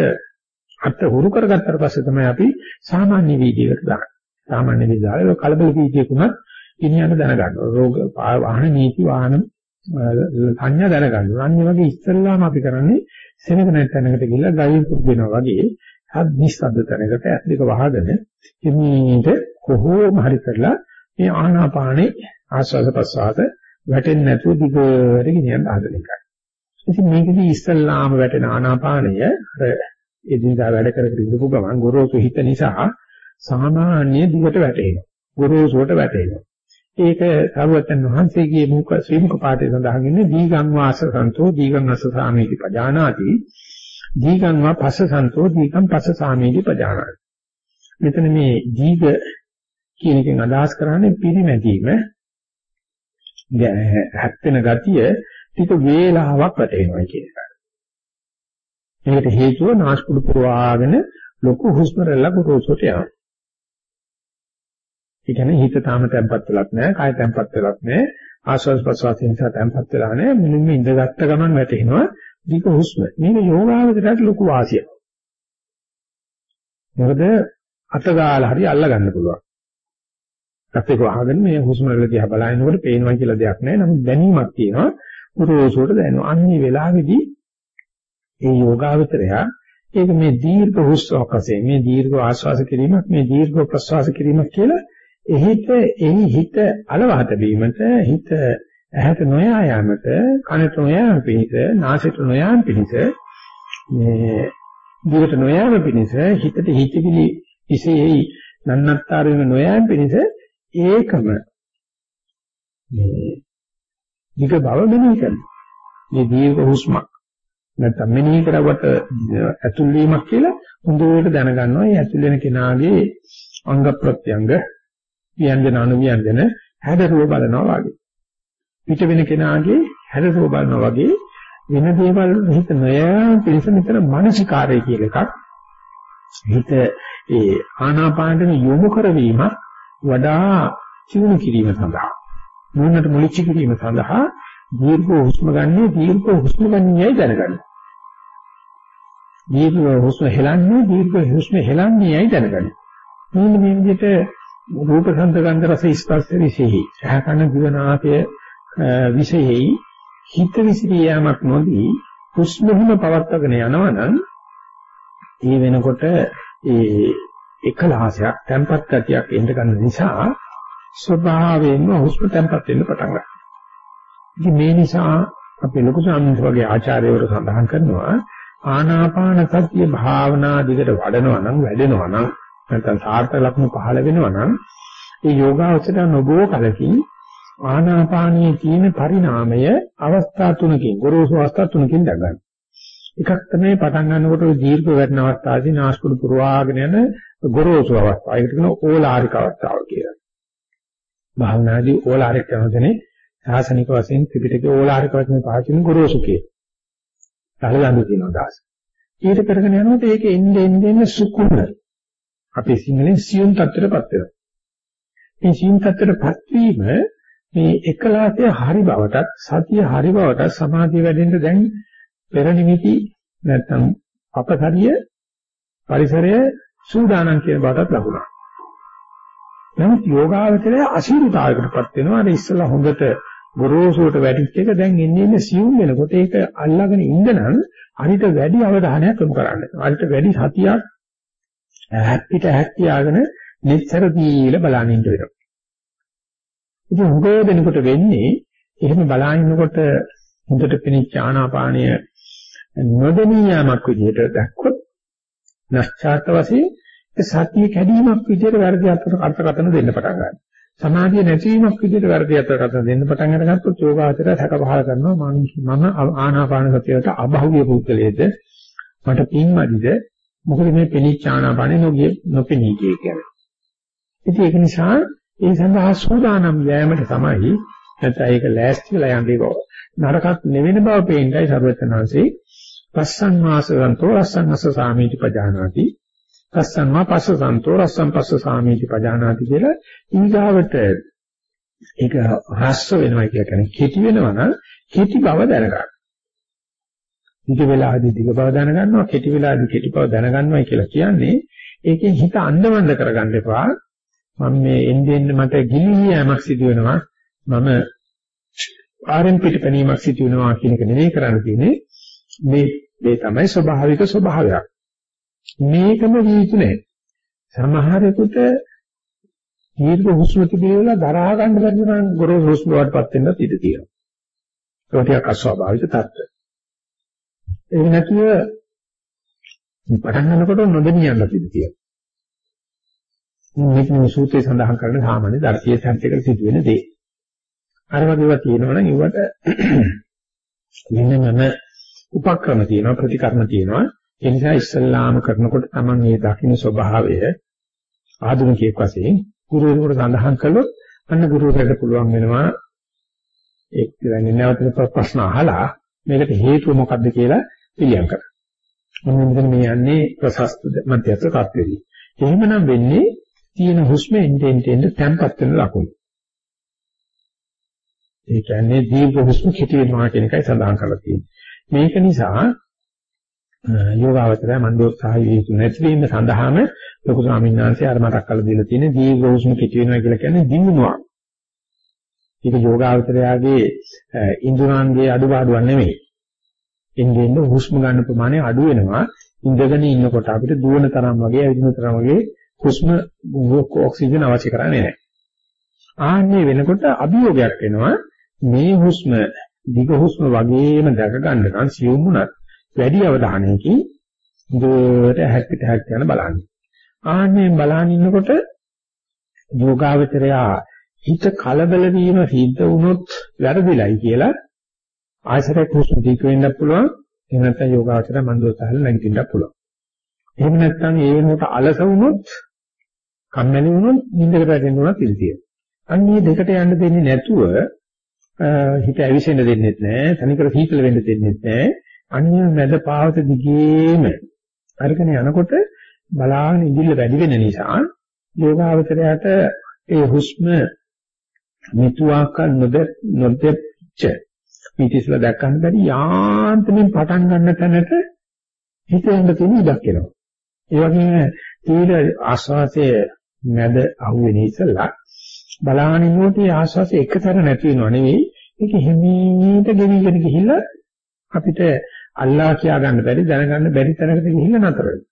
අත් හුරු කරගත්තට පස්සේ තමයි අපි සාමාන්‍ය වීදියකට දාන්නේ. සාමාන්‍ය වීදියාවේ කලබල වීදියකුණත් ඉනියන දැනගන්න. රෝග වාහන නීති වාහන සංඥා දැනගන්න. අන්නේ වගේ ඉස්සෙල්ලාම අපි කරන්නේ සෙනග නැත්නම්කට ගිහිල්ලා ගයින් පුදු වෙනවා වගේ හත් නිස්සද්ද තැනකට ඇස් දෙක වහගෙන එමීට කොහොම හරි කරලා මේ ආනාපානේ ආස්වාද ප්‍රසආද වැටෙන්නේ නැතුව දිගට ගෙනියන්න හදන එකයි. ඉතින් මේකදී ඉස්සල්ලාම වැටෙන ආනාපානය අර එදිනදා වැඩ කර කර ඉඳපු ගමන් ගොරෝසු හිත නිසා සාමාන්‍ය දිගට වැටෙනවා. ගොරෝසුවට වැටෙනවා. ඒක සරුවත්යන් වහන්සේගේ මුඛ ශ්‍රී මුඛ පාඨය සඳහන් වෙන්නේ දීගං වාස සන්තෝ දීගං අස්ස සාමීති පජානාති දීගං වා පස්ස සන්තෝ දීගං පස්ස සාමීති පජානාති මෙතන මේ දීග කියන එකෙන් අදහස් කරන්නේ පිරිමැදීම හැප්පෙන ගතිය ටික වේලාවක් වැටෙනවා කියන එක. ඒකට හේතුව නාස්පුඩු පුරවාගෙන ලොකු හුස්ම රැල්ල ගොරෝසුට යනවා. ඒ කියන්නේ හිත තාම තැම්පත් වෙලක් නැහැ, කාය තැම්පත් වෙලක් නැහැ, ආස්වාද ප්‍රසවාස නිසා තැම්පත් වෙලා නැහැ. මුලින්ම ඉඳගත්ත ගමන් වැටෙනවා දීක හුස්ම. මේක යෝගාවචරයට ලොකු වාසියක්. මොකද අතගාලා හරි අල්ල ගන්න පුළුවන්. ඇත්තක වහගෙන මේ හුස්ම වල දිහා බලනකොට පේනවා කියලා දෙයක් නැහැ. නමුත් දැනීමක් තියෙනවා. උරෝසුවට දැනෙනවා. අන්නේ වෙලාවේදී ඒ යෝගාවචරයා ඒක මේ දීර්ඝ හුස්මක් වශයෙන් මේ දීර්ඝ ආශ්වාස කිරීමක් මේ දීර්ඝ ප්‍රශ්වාස කිරීමක් කියලා එහිට එහි හිත අලවහත වීමට හිත ඇහැට නොයා යාමට කනට නොයා පිණිස නාසයට නොයා පිණිස මේ දිවට නොයාම පිණිස හිතට හිතවිලි ඉසෙයි නන්නත්තර වෙන නොයාම පිණිස ඒකම මේ දිග බව මෙනෙහි කරනවා මේ දීර්ඝ හුස්මක්. නැත්නම් මෙනෙහි කරවට ඇතුල් වීමක් කියලා හොඳට දැනගන්නවා. මේ ඇතුල් වෙන කෙනාගේ අංග ප්‍රත්‍යංග ව්‍යංජන අනුව්‍යංජන හැඩරුව බලනවා වගේ. පිට වෙන කෙනාගේ හැඩරුව බලනවා වගේ වෙන දේවල් හිත නොයා පිළිස මෙතන මානසිකාරය කියලා එකක්. හිත ඒ ආනාපානෙ යොමු කරවීම වඩා චිවුණු කිරීම සඳහා මොනකට මුලිච්ච කිරීම සඳහා දීර්ඝ හුස්ම ගන්නේ දීර්ඝ හුස්ම ගන්නේයි දැනගන්න. දීර්ඝ හුස්ම හෙලන්නේ දීර්ඝ හුස්ම හෙලන්නේයි දැනගන්න. මේ මේ විදිහට රූප ශබ්ද ගන්ධ රස ස්පර්ශ විශේෂයි. සහකන දිවනාපය විශේෂයි. හිත විසිරියාමක් නොදී හුස්මෙහිම පවත්වාගෙන යනවනම් ඒ වෙනකොට ඒ එකලහසයක් tempat ගතියක් එන්න ගන්න නිසා ස්වභාවයෙන්ම හුස්ම tempat වෙන්න පටන් ගන්නවා. ඉතින් මේ නිසා අපි ලොකු සාමින්ස වගේ ආචාර්යවරු සඳහන් කරනවා ආනාපාන සතිය භාවනා දිගට වඩනවා නම් වැඩෙනවා නම් නැත්නම් සාර්ථක ලක්ෂණ පහළ වෙනවා නම් ඒ යෝගාවචර නොබෝ කලකින් ආනාපානයේ තියෙන පරිණාමය අවස්ථා තුනකින් ගොරෝසු අවස්ථා තුනකින් දගන්න. එකක් තමයි පටන් ගන්නකොට දීර්ඝ වැඩන අවස්ථාවේදී නාස්පුඩු පුරවාගෙන යන ගොරෝසු අවස්ථාව. ඒකට කියන ඕලාරික අවස්ථාව කියලා. භාවනාදී ඕලාරික යනදනේ සාසනික වශයෙන් ත්‍රිපිටකයේ ඕලාරික වශයෙන් පාවිච්චි කරන ගොරෝසු කියේ. සහලඳු කියනවා දාස. ඊට කරගෙන යනකොට ඒක එන්නේ එන්නේ සුකුම අපේ සිංහලෙන් සියුම් තත්ත්වයටපත් වෙනවා. මේ සියුම් තත්ත්වයටපත් වීම මේ එකලාසයේ හරි බවටත් සතිය හරි බවටත් සමාධිය වැඩෙන්න දැන් පෙර නිමිති නැත්නම් අපසරිය පරිසරය සූදානම් කියන බවටත් ලකුණක්. නමුත් යෝගාවචරය අසීරුතාවයකටපත් වෙනවා. අර ඉස්සලා හොඳට ගොරෝසුවට වැටිච්ච එක දැන් එන්නේ එන්නේ සියුම් වෙනකොට ඒක අල්ලාගෙන ඉඳනනම් අනිත වැඩි අවධානයක් යොමු කරන්න. අනිත වැඩි සතියක් හැප්පිට හැක්කියාගෙන netතර දීලා බලන් ඉන්න වෙනවා. ඉතින් උගෝ දෙනකොට වෙන්නේ එහෙම බලනකොට හොඳට පිනිච්ච ආනාපානය නොදෙනියාමක් විදිහට දැක්කොත් නැස්චාර්ත වශයෙන් සතිය කැඩීමක් විදිහට වැරදි අර්ථකථන දෙන්න පටන් ගන්නවා. සමාධිය නැතිවීමක් විදිහට වැරදි අර්ථකථන දෙන්න පටන් අරගත්තොත් යෝගාචරය සැක පහල කරනවා මම ආනාපාන සතියට අභෞවිය පුද්ගලයේද මට පින්මදිද මොකද මේ පෙනිච්ච ආනාපානේ නොගිය නොපෙනී කිය කියන්නේ. ඉතින් ඒක නිසා ඒ සඳහා සූදානම් යෑමට තමයි නැත්නම් ඒක ලෑස්ති වෙලා යන්නේ බව. නරකක් නෙවෙන බව පේන්නයි සර්වචනාංශේ පස්සං වාසවන්තෝ රස්සං අස්ස සාමීති පජානාති. පස්සං වා පස්ස සන්තෝ රස්සං පස්ස සාමීති පජානාති කියලා ඊගාවට ඒක රස්ස වෙනවා කියන්නේ කෙටි වෙනවා නම් කෙටි බව දැනගන්න. දිග වෙලාදී දිග බව දැනගන්නවා කෙටි වෙලාදී කෙටි බව දැනගන්නවා කියලා කියන්නේ. ඒකෙන් හිත අන්දමන්ද කරගන්න එපා. මම මේ එන්නේ එන්නේ මට ගිලියෑමක් සිදු වෙනවා මම ආරෙන් පිටපැනීමක් සිදු වෙනවා කියන එක නෙවෙයි කරන්න තියෙන්නේ. මේ මේ තමයි ස්වභාවික ස්වභාවයක්. මේකම වීතු නැහැ සමහරෙකුට දීර්ඝ හුස්ම තිබේලා දරා ගන්න බැරි නම් ගොරෝසු හුස්ම වලටපත් වෙන්නත් ඉඩ තියෙනවා. ඒක ටිකක් අස්වාභාවික තත්ත්වය. ඒ නැතුව පටන් ගන්නකොට නොදෙනියන්න ඉඩ තියෙනවා. මේක මේ සූත්‍රයේ සඳහන් කරන සාමාන්‍ය දර්ශීය චර්චයකට සිදුවෙන දේ. අර වගේවා තියෙනවනම් ඒවට වෙනම උපක්‍රම තියෙනවා ප්‍රතිකර්ම තියෙනවා. ඒ නිසා ඉස්සල්ලාම කරනකොට Taman මේ දකින්න ස්වභාවය ආධුනිකයෙක් වශයෙන් ගුරුවරයෙකුට සඳහන් කළොත් අන්න ගුරුවරයාට පුළුවන් වෙනවා ඒ කියන්නේ නැවත ප්‍රශ්න අහලා මේකට හේතුව මොකක්ද කියලා පිළියම් කරන්න. මම මෙතන මේ යන්නේ ප්‍රශස්ත මධ්‍යස්ථ තත්ත්වෙදී. එහෙමනම් වෙන්නේ තියෙන හුස්ම එන්ටෙන් ටෙන් තැම්පත් වෙන ලකුණු. ඒ කියන්නේ දීර්ඝ හුස්ම කෙටි වෙනවා කියන එකයි සඳහන් කරලා තියෙන්නේ. මේක නිසා යෝගාවචරය මන්දෝත්සාහය යුතු නැතිවීම සඳහාම ලොකු ස්වාමීන් වහන්සේ අර මතක් කරලා දීලා තියෙන දීර්ඝ හුස්ම කෙටි වෙනවා කියලා කියන්නේ දිනුවා. ඒක යෝගාවචරයාගේ ඉන්ද්‍රයන්ගේ අඩුපාඩුවක් නෙමෙයි. එන්නේ හුස්ම ගන්න ප්‍රමාණය අඩු වෙනවා. ඉඳගෙන ඉන්නකොට අපිට දුවන තරම් වගේ ඇවිදින තරම් වගේ හුස්ම ඔක්සිජන් අවශ්‍ය කරන්නේ නැහැ. ආන්නේ වෙනකොට අභියෝගයක් වෙනවා මේ හුස්ම දිග හුස්ම වගේම දැක ගන්න නම් සියුම් වුණත් වැඩි අවධානයකින් දුරට හැක්කිට හැක් යන බලන්න. ආන්නේ බලන් ඉන්නකොට යෝගාවචරයා හිත කලබල වීම සිද්ධ වුණොත් වැරදිලයි කියලා ආයසරයක් හුස්ම දීක වෙන්නත් පුළුවන්. එහෙම නැත්නම් යෝගාවචරය මන්දෝසහල නැගිටින්නත් පුළුවන්. එහෙම නැත්නම් ඒ වෙනකොට අලස වුණොත් කම්මැලි වුණොත් නිින්දකට වැටෙන්න උනත් ඉල්තිය. අන්න මේ දෙකට යන්න දෙන්නේ නැතුව හිත ඇවිසෙන්න දෙන්නේ නැහැ. තනිකර සීතල වෙන්න දෙන්නේ නැහැ. අන්‍ය මැද පාවත දිගේම අරගෙන යනකොට බලාගෙන ඉඳිල්ල වැඩි වෙන නිසා යෝගාවචරයට ඒ හුස්ම මිතුආක නොද නොදෙච්ච මිතිස්ලා දැක්කම බැරි යාන්තමින් පටන් ගන්න තැනට හිත යන්න තියෙන ඉඩක් එනවා. ඒ වගේම තීල ආස්වාසයේ මැද අහුවෙන ඉස්සලා බලාගෙන ඉන්නකොට ඒ ආස්වාසය එකතර නැති වෙනව නෙවෙයි. ඒක හිමීට ගෙවිගෙන ගිහිල්ලා අපිට අල්ලා කියා ගන්න බැරි දැනගන්න බැරි තැනකට ගිහිල්ලා නතර වෙනවා.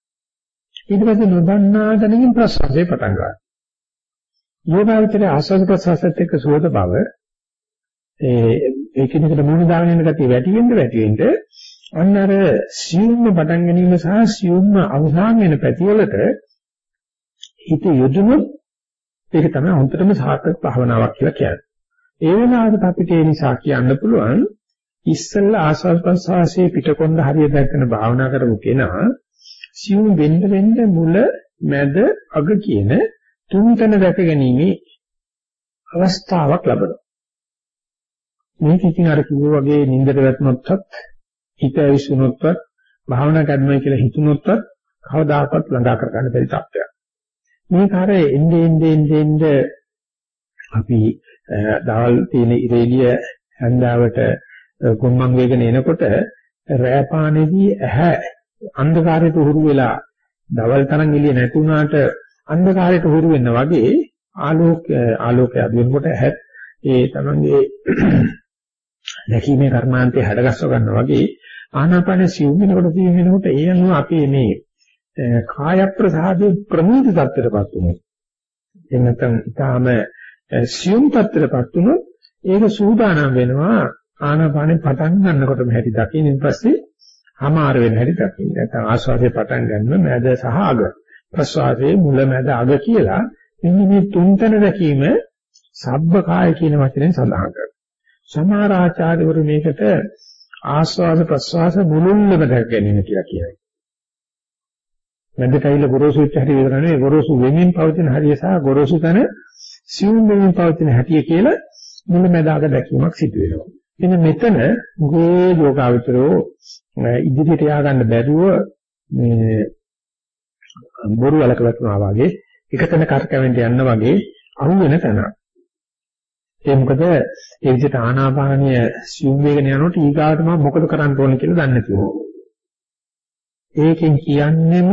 ඊට පස්සේ නොදන්නා තැනකින් ප්‍රසවාසය පටන් ගන්නවා. යෝගාවචරයේ ආස්වාද ප්‍රසවාසයත් එක්ක සුවද බව ඒ ඒකිනෙකට මුණ දාගෙන යන ගතිය වැඩි වෙන්න වැඩි වෙන්න අන්න අර සියුම්ම පටන් ගැනීම සහ සියුම්ම අවසාන වෙන පැතිවලට හිත යොදුනොත් ඒක තමයි හොඳටම සාර්ථක භාවනාවක් කියලා කියන්නේ. ඒ වෙනාවට අපිට ඒ නිසා කියන්න පුළුවන් ඉස්සෙල්ලා ආස්වාද ප්‍රසආසයේ පිටකොන්ද හරිය දැක්කන භාවනා කරපු කෙනා සියුම් වෙන්න වෙන්න මුල මැද අග කියන තුන්තන දැක ගැනීමේ අවස්ථාවක් ලැබෙනවා. මේක ඉතින් අර කිව්වා වගේ නින්දට වැටුනොත්ත් හිත ඇවිස්සුනොත්ත් භාවනා කරනවා කියලා හිතුනොත්ත් කවදාකවත් ළඟා කරගන්න බැරි තත්ත්වයක්. මේ කාර්යය එන්නේ එන්නේ එන්නේ අපි දවල් තියෙන ඉරේලිය හැන්දාවට ගොම්මන් වේගන එනකොට රෑපානේදී ඇහැ අන්ධකාරයට හුරු වෙලා දවල් තරම් එළිය නැති වුණාට අන්ධකාරයට හුරු වෙන්න වගේ ආලෝක ආලෝකය අඩු වෙනකොට ඇහැ ඒ තමන්ගේ දැකීමේ කර්මාන්තේ හැඩගස්ව ගන්නවා වගේ ආනාපාන සිවුම් වෙනකොට සිවුම් වෙනකොට ඒ අනුව අපි මේ කාය ප්‍රසාදේ ප්‍රමුඛ தත්තරපත් වුණොත් එහෙම නැත්නම් ඊටාම සියුම් தත්තරපත් වුණොත් ඒක සූදානම් වෙනවා ආනාපානේ පටන් ගන්නකොටම හැටි දකින්න ඊට පස්සේ හමාර වෙන හැටි දකින්න. නැත්නම් ආස්වාදයේ පටන් ගන්න මැද සහ අග. ප්‍රස්වාදයේ මුල මැද අග කියලා මෙන්න මේ තුන්තන දැකීම සබ්බ කාය කියන වචනෙන් සඳහන් කරනවා. සමහර ආචාර්යවරු මේකට ආස්වාද ප්‍රස්වාස මුලුල්ලම දැක ගැනීම කියලා කියනවා මැදටයිල ගොරෝසු වෙච්ච හැටි විතර නෙවෙයි ගොරෝසු වෙමින් පවතින හරිය සහ ගොරෝසු තන සිවුම් වෙමින් පවතින හැටි කියලා මුල මැදාග දැකීමක් සිදු වෙනවා. එන්න මෙතන ගෝ යෝගාවචරෝ ඉදිරියට ය아가න්න බැරුව මේ බොරු වලක වැටුණා වගේ එකතන කරකවෙන්න යන්න වගේ අහු වෙන තැන. ඒ මොකද ඒ විදිහට ආනාපානීය සිවුම් වේගන යනකොට ඊගාට මම මොකද කරන්න ඕන කියලා දන්නේ නැතුව. ඒකෙන් කියන්නේම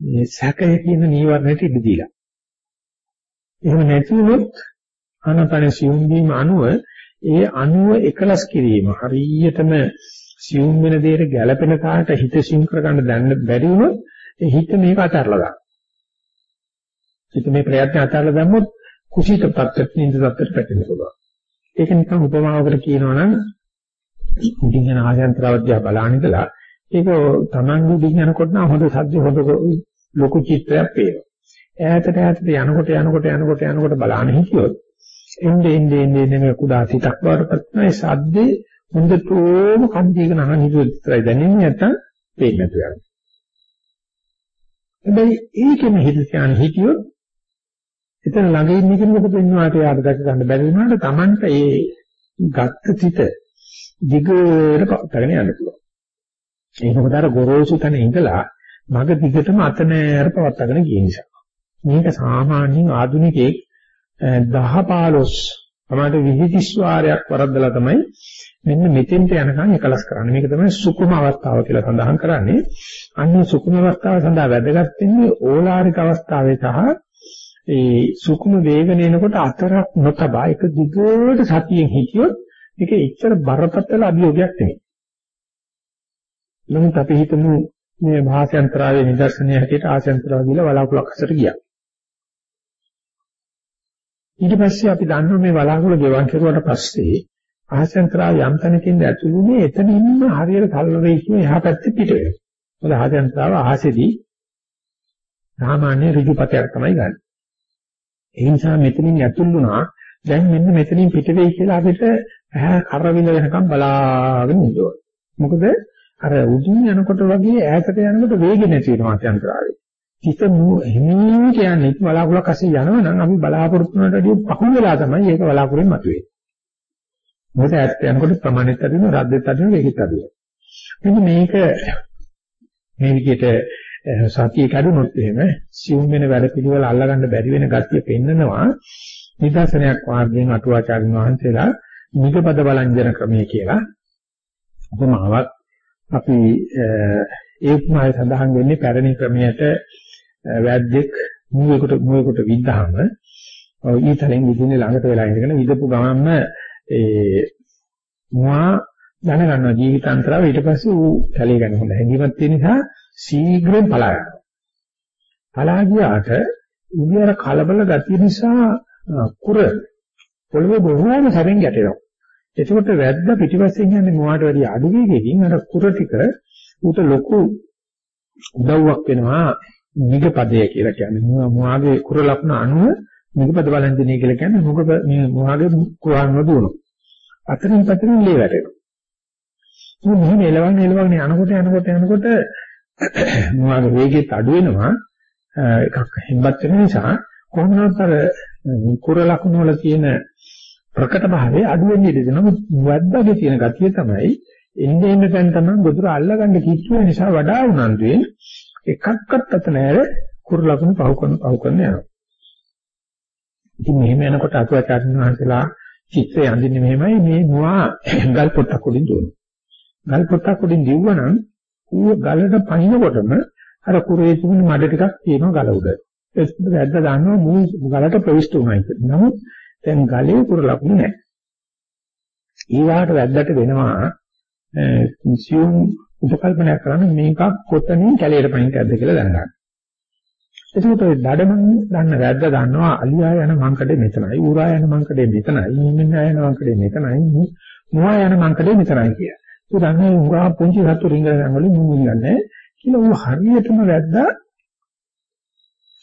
මේ සැකය කියන නීවරණයට ඉඩ දීලා. එහෙම නැති වුණොත් ආනාපාන සියුම් වීම අනුව ඒ අනුව එකලස් කිරීම හරියටම සියුම් වෙන දෙයට ගැළපෙන කාට හිත සියුම් කරගන්න දැන්න බැරි වුණොත් ඒ හිත මේක අතහැරලා දානවා. ඉතින් මේ ප්‍රයත්න අතහැරලා දැම්මොත් කුසීත තත්ත්වෙත් නින්ද තත්ත්වෙට පැටෙන්න පුළුවන්. ඒක නිකන් උපමාවකට කියනවා නම් උඩින් යන ආයන්ත්‍රාවධ්‍යා බලන ඉඳලා ඒක Tamange උඩින් යනකොට නම් හොඳ සද්ද හොඳ ලොකු චිත්‍රයක් පේනවා. ඈතට ඈතට යනකොට යනකොට යනකොට යනකොට බලන්න හිතියොත් එන්නේ එන්නේ එන්නේ මේ කුඩා සිතක් වඩපත් නැහැ සද්දේ හොඳටම කන්දේක නහන හිතුවත් විතරයි දැනෙන්නේ නැත්තම් පේන්නේ නැතු යනවා. හැබැයි ඒකෙම හිත ධානය හිතියොත් එතන ළඟ ඉන්න කෙනෙකුට පෙන්වන්නට යාට දැක ගන්න බැරි වුණාට Tamanට ඒ ගත්ත සිත දිගට පවත්වාගෙන යන්න පුළුවන්. ඒකකට අර ගොරෝසු තැන ඉඳලා මග දිගටම අත නෑර පවත්වාගෙන ගිය නිසා. මේක සාමාන්‍යයෙන් ආධුනිකයෙක් 10 15 තමයි 20 වාරයක් වරද්දලා තමයි මෙන්න මෙතෙන්ට යනකම් එකලස් කරන්නේ. මේක තමයි සුකුම අවස්ථාව කියලා සඳහන් කරන්නේ. අන්නේ සුකුම අවස්ථාව සඳහා වැදගත් වෙන්නේ ඕලාරික අවස්ථාවේ සහ ඒ සුකුම වේගන එනකොට අතරක් නොතබා එක දිගට සතියෙන් හිටියොත් ඒක එච්චර බරපතල අභියෝගයක් නෙමෙයි. නමුත් අපි හිතමු මේ භාෂාන්තරාවේ නිදර්ශනය හැටියට ආශාන්තරාව කියලා වලාකුළක් අසර ගියා. ඊට පස්සේ අපි දන්නවා මේ වලාකුළ ගෙවන් කෙරුවට පස්සේ ආශාන්තරාව යම් තැනකින් ඇතුළුනේ එතනින්ම හරියට කල්වරේ කියන එහා පැත්තේ පිට වෙනවා. මොකද ආශාන්තරාව ආශෙදී සාමාන්‍ය ඍජුපතයක් තමයි ගන්න. ඒ නිසා මෙතනින් ඇතුළුනා දැන් මෙන්න මෙතනින් පිට වෙයි කියලා අපිට ඇහැ කරවිල වෙනකම් බලාගෙන ඉන්න ඕනේ. මොකද අර උඩින් යනකොට වගේ ඈතට යනකොට වේගෙ නැති වෙනවා අත්‍යන්තරාවේ. හිත හිමින් කියන්නේ බලාකුලක් අස්සේ යනවනම් අපි බලාපොරොත්තු වුණාට වඩා පහු වෙලා තමයි ඒක බලාකුලෙන් මතුවේ. මොකද ඈතට යනකොට ප්‍රමාණිත අදිනවා රද්දෙත් අදිනවා වේගෙත් අදිනවා. මෙන්න මේක මේ විදිහට සතිය කැඩුනොත් එහෙම සිවුම් වෙන වැඩ පිළිවෙල අල්ලගන්න බැරි වෙන ගතිය පෙන්නනවා. නිදර්ශනයක් වාර්ගයෙන් අටුවාචාර්ය වහන්සේලා නිගපද බලංජන ක්‍රමය කියලා උපමාවක් අපි ඒ උපමාවේ සඳහන් වෙන්නේ පැරණි ක්‍රමයට වැද්දෙක් මුවෙකුට මුවෙකුට විද්ධාම ඊතලෙන් විදින්නේ ළඟට වෙලා ඉඳගෙන විදපු ගමන්ම ඒ මුවා දැනගන්නවා ජීවිතාන්තරව. ඊට පස්සේ ඌ කැලේ ගැන හොඳ හැඟීමක් තියෙන නිසා ශීඝ්‍රයෙන් පලා යනවා. පලා ගියාට උදියර කලබල ගතිය නිසා කුර පොළවේ බොහෝම සැරෙන් ගැටෙනවා. එතකොට වැද්ද පිටිපස්සෙන් යන්නේ මොහාට වැඩි අඩු වේගයකින් අර කුර ටික උට ලොකු උදව්වක් වෙනවා නිගපදය කියලා කියන්නේ. මොහාගේ කුර ලක්න අණුව නිගපද බලන්දිනේ කියලා කියන්නේ මොකද මේ මොහාගේ කුරාන්ව දුවනවා. අතරින් පැතරින් ලේ වැටෙනවා. මේ මෙහෙම එලවන්න එලවන්න යනකොට යනකොට යනකොට මොහාගේ වේගෙත් අඩු වෙනවා. එකක් හිම්බත් වෙන නිසා කොහොමවත් අර කුර ලකුණු වල තියෙන ප්‍රකට භාවය අඩු වෙන්නේ ඉඳී නමුත් වැද්දාගේ තියෙන ගතිය තමයි එන්නේ එන්න තැන් තමයි ගොදුර අල්ලගන්න කිච්චුව නිසා වඩා උනන්දුවෙන් එකක්වත් අත නැර කුර ලකුණු පහු කරන පහු කරන යනවා. ඉතින් මෙහෙම යනකොට අතුවාචාර්ය වහන්සේලා චිත්‍රය අඳින්නේ මෙහෙමයි මේ මුවා ගල් පොට්ටක් උඩින් දුවනවා. ගල් පොට්ටක් උඩින් දිව්වනම් ඌ ගලට පනිනකොටම අර කුරේ තිබුණ මඩ ටිකක් තියෙනවා ගල උඩ. ඒක වැද්දා දානවා මූ ගලට ප්‍රවිෂ්ඨ වුණා කියලා. නමුත් දැන් ගලේ කුර ලකුණු නැහැ. ඊවාට වැද්දට වෙනවා සියුම් උපකල්පනයක් කරන්න මේක කොතනින් කැලේට පනින්නද කියලා දැනගන්න. එතකොට ඔය දඩමන් දන්න වැද්ද දන්නවා අලියා යන මංකඩේ මෙතනයි, ඌරා යන මංකඩේ මෙතනයි, මිනිහා යන මංකඩේ මෙතනයි, මොහා යන මංකඩේ මෙතනයි කියලා. ඒ දන්නේ උගා පුංචි සතු රිංගන වලින් මුමුන්නේ කියලා. ඌ හරියටම වැද්දා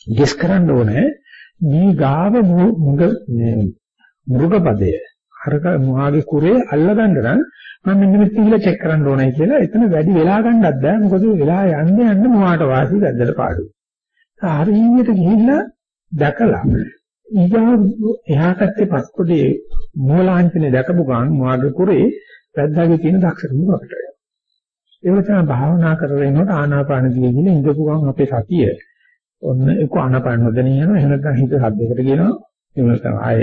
ගෙස් කරන්න ඕනේ. මේ ගාව මුග මුරුගපදය. අරක මුවාගේ කුරේ අල්ලගන්න නම් මම මෙන්න මෙතන කියලා චෙක් කරන්න ඕනේ කියලා එතන වැඩි වෙලා ගන්නත් බෑ. මොකද වෙලා යන්නේ යන්නේ මුවාට වාසි වැද්දට පාඩු. හරියට ගිහිල්ලා දැකලා ඊගා එහා පැත්තේ පස්කොඩේ මූලාංශනේ දැකපු ගමන් මුවාගේ කුරේ වැද්දාගේ තියෙන දක්ෂකම අපිට වෙනවා. ඒ නිසා භාවනා කරගෙන යනකොට ආනාපාන දිගේ ගිහින් ඉඳපු ගමන් අපේ සතිය ඔන්න ඒක ආනාපාන නොදැනී යනවා. එහෙම නැත්නම් හිත සද්දයකට කියනවා එහෙම නැත්නම් ආය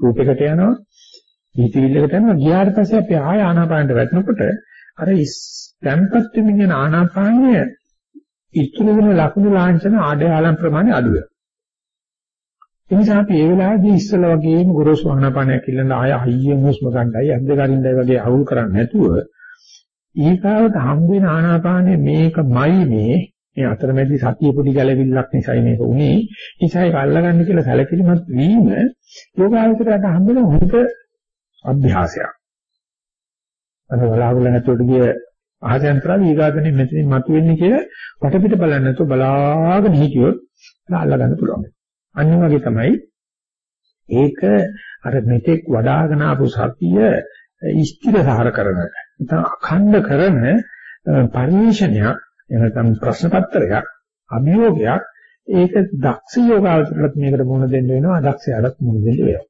රූපයකට යනවා. හිතවිල්ලකට යනවා. ගියාට පස්සේ අපි ආය ආනාපානට වැටෙනකොට අර ස්තම්පත් වෙමින් යන ආනාපානය ඉතුරු වෙන ලකුණු ලාංඡන ආඩයාලම් ප්‍රමාණය අඩු වෙනවා. ඒ නිසා අපි ඒ වෙලාවේදී ඉස්සලා වගේම ගොරෝසු ආනාපානයක් ඉල්ලන ආය හයියෙන් හුස්ම ගන්නයි අද්ද ගරින්නයි වගේ අවුල් කරන්නේ නැතුව ඊගාවට හම් වෙන ආනාපානේ මේකමයි මේ මේ අතරමැදි සතිය පොඩි ගැළවිල්ලක් නිසායි මේක උනේ. ඒසයි අල්ලගන්න කියලා සැලකිලිමත් වීම යෝගාවචරයට හම්බෙන හොඳ අභ්‍යාසයක්. අර වලාකුල නැතුවට ගිය ආහයන්ත්‍රා විගාතනේ මෙතනින් මතුවෙන්නේ කියලා වටපිට බලන්නේ නැතුව බලාගෙන හිටියොත් අල්ලගන්න පුළුවන්. අනිත් වගේ තමයි ඒක අර මෙතෙක් වඩාගෙන ආපු සතිය ස්ථිරසාර කරන නැත්නම් අඛණ්ඩ කරන පරිශ්‍රණයක් එනකම් ප්‍රශ්න පත්‍රයක් අභියෝගයක් ඒක දක්ෂ යෝගාවචරයට මේකට මුහුණ දෙන්න වෙනවා අදක්ෂයාට මුහුණ දෙන්න වෙනවා.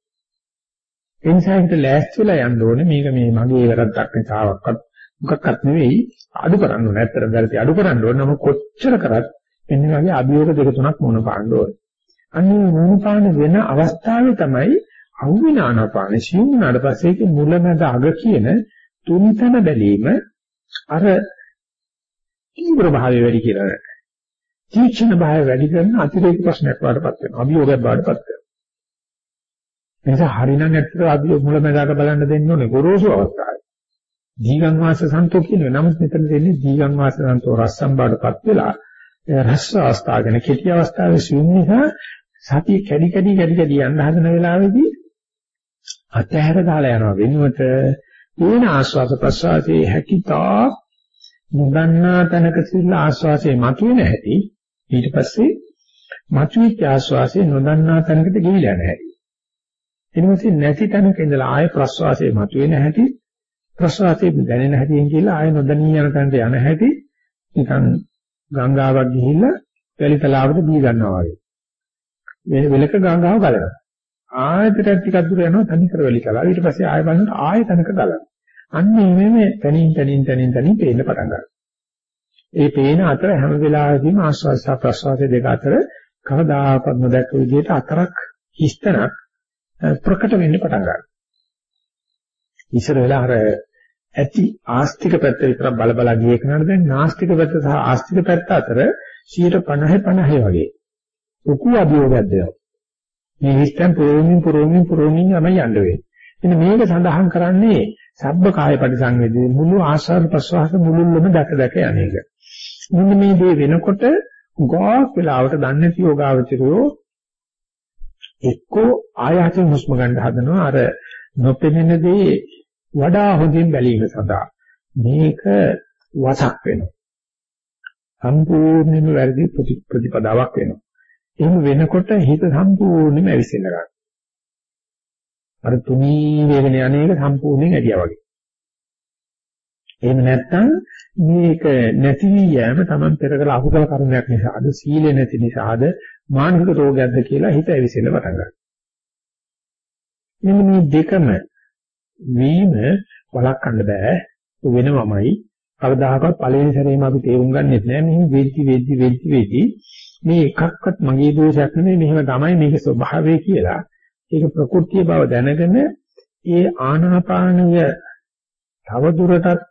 ඒ නිසා හිත ලෑස්තිලා යන්න ඕනේ. මේක මේ මගේ වැරද්දක් නිසාවක්වත් මොකක්වත් නෙවෙයි. අඩු කරන්න ඕනේ. ඇත්තට වැරදි. අඩු කරන්න ඕනේ. නම කොච්චර කරත් එන්නේ වගේ අභියෝග දෙක තුනක් මුහුණ පාන්න ඕනේ. අන්නේ මුහුණ පාන වෙන අවස්ථාවේ තමයි අවුවිනානපාන සියුම් වුණාට පස්සේ ඒක මුලමැද අග කියන තුන්තන බැලීම අර තීව්‍ර භාවය වැඩි කියලා නෑ. තීක්ෂණ භාවය වැඩි කරන අතිරේක ප්‍රශ්නයක් වඩපත් වෙනවා. අභියෝගයක් වඩපත් වෙනවා. එනිසා හරිනම් ඇත්තට අභියෝග මුලමැදාක බලන්න දෙන්න ඕනේ ගොරෝසු අවස්ථාවේ. දීගං වාස සන්තෝ කියනවා. නමුත් මෙතන දෙන්නේ දීගං වාස සන්තෝ රස්සම් බාඩපත් වෙලා රස්ස අවස්ථාවගෙන කෙටි අවස්ථාවේ සියුම් නිසා සතිය කැඩි කැඩි කැඩි කැඩි යන හදන වෙලාවේදී අතහැර දාලා යනවා වෙනුවට ඊන ආස්වාද ප්‍රසආසයේ හැකිතා නොදන්නා තැනක සිල්ලා ආස්වාසයේ මතුවෙන හැටි ඊට පස්සේ මතුවෙච්ච ආස්වාසයේ නොදන්නා තැනකට ගිහිලා නැහැ. ඊට නැති තැනක ඉඳලා ආය ප්‍රස්වාසයේ මතුවෙන හැටි ප්‍රස්වාසයේ දැනෙන හැටියෙන් කියලා ආය නොදණී යන තැනට යන හැටි නිකන් ගංගාවක් ගිහිල්ලා වැලි තලාවකට දී ගන්නවා වගේ. මේ වෙලක ගංගාව ගලනවා. ආයතට ටිකක් දුර යනවා තනි කර වෙලි කලාව. ඊට පස්සේ ආය බලනකොට ආය තනක ගලනවා. අන්න මේ මේ තනින් තනින් තනින් තනින් පේන්න පටන් ගන්නවා. ඒ පේන අතර හැම වෙලාවෙදීම ආස්වාද සහ ප්‍රස්වාද දෙක අතර කවදාකවත් නොදැක්ක විදිහට අතරක් හිස්තනක් ප්‍රකට වෙන්න පටන් ගන්නවා. ඉස්සර වෙලා අර ඇති ආස්තික පැත්ත විතරක් බල බල ගියේ කනට දැන් නාස්තික පැත්ත සහ ආස්තික පැත්ත අතර 50 50 වගේ ලොකු අභියෝගයක් දෙනවා. මේ හිස්තන් පුරෝමින් පුරෝමින් පුරෝමින් යම යන්න වෙන්නේ. එන්න මේක සඳහන් කරන්නේ සබ්බ කාය පරිසංවේදී මුළු ආශ්වාස ප්‍රශ්වාස මුළුල්ලම දැක දැක යන්නේක. මෙන්න මේ දේ වෙනකොට ගොඩක් වෙලාවට දන්නේ නැති යෝගාවචරයෝ එක්කෝ ආයතන හුස්ම ගන්න හදනවා අර නොපෙනෙන දේ වඩා හොඳින් බැලීම සඳහා මේක වසක් වෙනවා. සම්පූර්ණයෙන්ම වැරදි ප්‍රතිපදාවක් වෙනවා. එහෙම වෙනකොට හිත සම්පූර්ණයෙන්ම ඇවිස්සෙන්න ගන්නවා. අර තුනී වේගන යන්නේක සම්පූර්ණයෙන් ඇදියා වගේ. එහෙම නැත්නම් මේක නැති වී යෑම Taman පෙර කළ අකුසල කර්මයක් නිසාද සීලෙ නැති නිසාද මානසික රෝගයක්ද කියලා හිත ඇවිස්සෙන්න පටන් ගන්නවා. මෙන්න මේ දෙකම වීම වළක්වන්න බෑ වෙනවමයි කවදාහකවත් පළවෙනි සැරේම අපි තේරුම් ගන්නෙත් නෑ මෙහි වෙද්දි වෙද්දි වෙද්දි වෙද්දි මේ එකක්වත් මගේ දෝෂයක් නෙමෙයි මෙහෙම තමයි මේක ස්වභාවය කියලා ඒක ප්‍රകൃතිය බව දැනගෙන ඒ ආනාපානය තව දුරටත්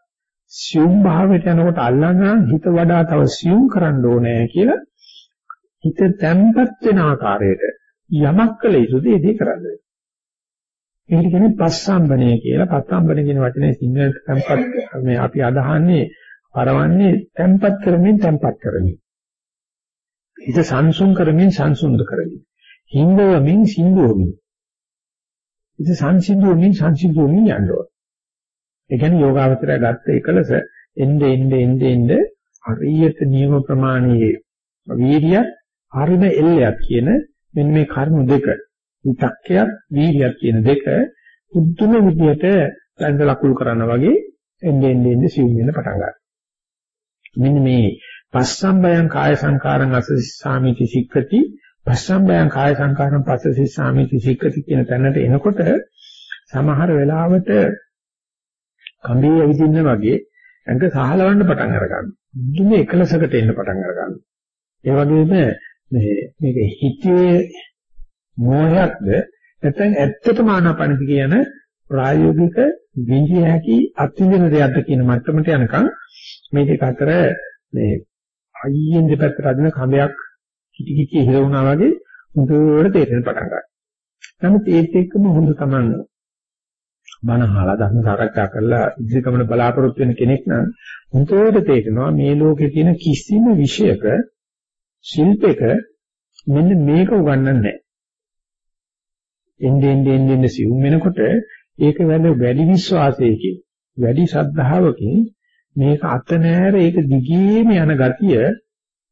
සියුම් භාවයට යනකොට අල්ලගෙන හිත වඩා තව සියුම් කරන්න ඕනේ කියලා හිත තැම්පත් වෙන ආකාරයට යමක් කළ යුතුද ඒ දේ කරන්න. ඒකට කියන්නේ පස්සම්බණය කියලා. පස්සම්බණය කියන වචනේ සිංහලට තැම්පත් මේ අපි අදහන්නේ පරවන්නේ තැම්පත් කරමින් තැම්පත් කරමින්. හිත සංසුන් කරමින් සංසුන්ද කරමින්. හිඳවමින් සිඳුවමින්. ඉතින් සංසිඳුවමින් සංසිඳුවමින් යන්න ඕන. ඒ කියන්නේ යෝගාවචරය ගත්ත එකලස එnde එnde එnde එnde හරියට නියම ප්‍රමාණයේ වීර්යය හරිම එල්ලයක් කියන මෙන්න මේ කර්ම දෙක විතක්කයක් වීර්යයක් කියන දෙක උද්දුම විදියට දැන්ද ලකුණු කරනවා වගේ එnde එnde එnde සිව් වෙන පටන් ගන්නවා. මෙන්න මේ පස්සම්බයං කාය සංකාරං අසසාමිති සික්කති පස්සම්බයං කාය සංකාරම් පස්සසි සාමිති සික්කති කියන තැනට එනකොට සමහර වෙලාවට කඹේ ඇවිදින්න වගේ ඇඟ සහලවන්න පටන් අර ගන්නවා. දුම එකලසකට එන්න පටන් අර ගන්නවා. ඒ වගේම මේ මේක හිතේ මොහයක්ද නැත්නම් ඇත්තටම ආනාපානති කියන ප්‍රායෝගික විඳිය හැකි අත්විඳින දෙයක්ද කියන මට්ටමට යනකම් මේ දෙක අතර මේ අයියෙන් දෙපැත්තට අදින කඹයක් කිටි කිටි හිර වුණා වගේ හොඳට තේරෙන පටන් ගන්නවා. නමුත් ඒත් එක්කම හොඳ තමන් බණ අහලා ධර්ම සාකච්ඡා කරලා ඉදිරි ගමන බලාපොරොත්තු වෙන කෙනෙක් නම් හොඳට තේරෙනවා මේ ලෝකේ තියෙන කිසිම විෂයක ශිල්පයක මෙන්න මේක උගන්වන්නේ නැහැ. එන්නේ එන්නේ එන්නේ සිවුම් වෙනකොට ඒක වැඩ වැඩි විශ්වාසයකින් වැඩි ශ්‍රද්ධාවකින් මේක අත නෑර ඒක දිගේම යන ගතිය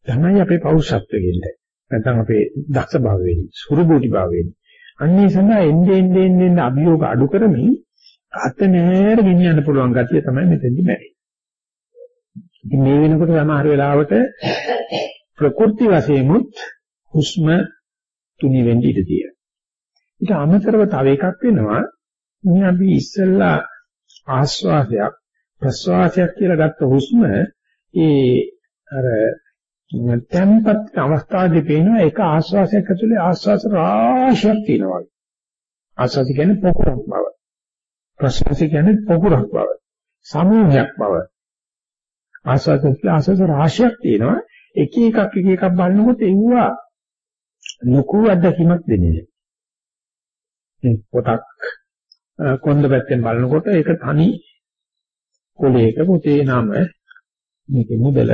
තමයි අපේ පෞරුෂත්වය වෙන්නේ. නැත්නම් අපේ දක්ෂ භාවය වෙන්නේ, සුරුබෝටි භාවය වෙන්නේ. අන්නේ සඳහා එන්නේ එන්නේ එන්නේ අභියෝග අඩු කරමින් අත නෑර ගෙනියන්න පුළුවන් ගතිය තමයි මෙතෙන්දි මැරෙන්නේ. ඉතින් මේ වෙනකොට සමහර වෙලාවට ප්‍රකෘති වශයෙන්මුත් හුස්ම තුනි වෙන්න ඉඩ තියෙනවා. ඊට අමතරව තව එකක් වෙනවා මේ අපි ඉස්සෙල්ලා ආස්වාදයක් ප්‍රස්වාසයක් කියලා ගත්ත හුස්ම ඒ අර tempat අවස්ථාවේදී පේනවා එක ආස්වාසයක් ඇතුලේ ආස්වාස රාශියක් තියෙනවා. ආස්වාස කියන්නේ පොකුරක් බව. ප්‍රස්වාස කියන්නේ පොකුරක් බව. සමූහයක් බව. ආස්වාස කියලා ආස්වාස රාශියක් තියෙනවා. එක එකක් එක එකක් බලනකොට ඒවා ලොකු අත්දැකීමක් දෙන්නේ. මේ පොතක් කොන්ද පැත්තෙන් බලනකොට ඒක තනි කොලයක පොතේ නම මේකේ මුදල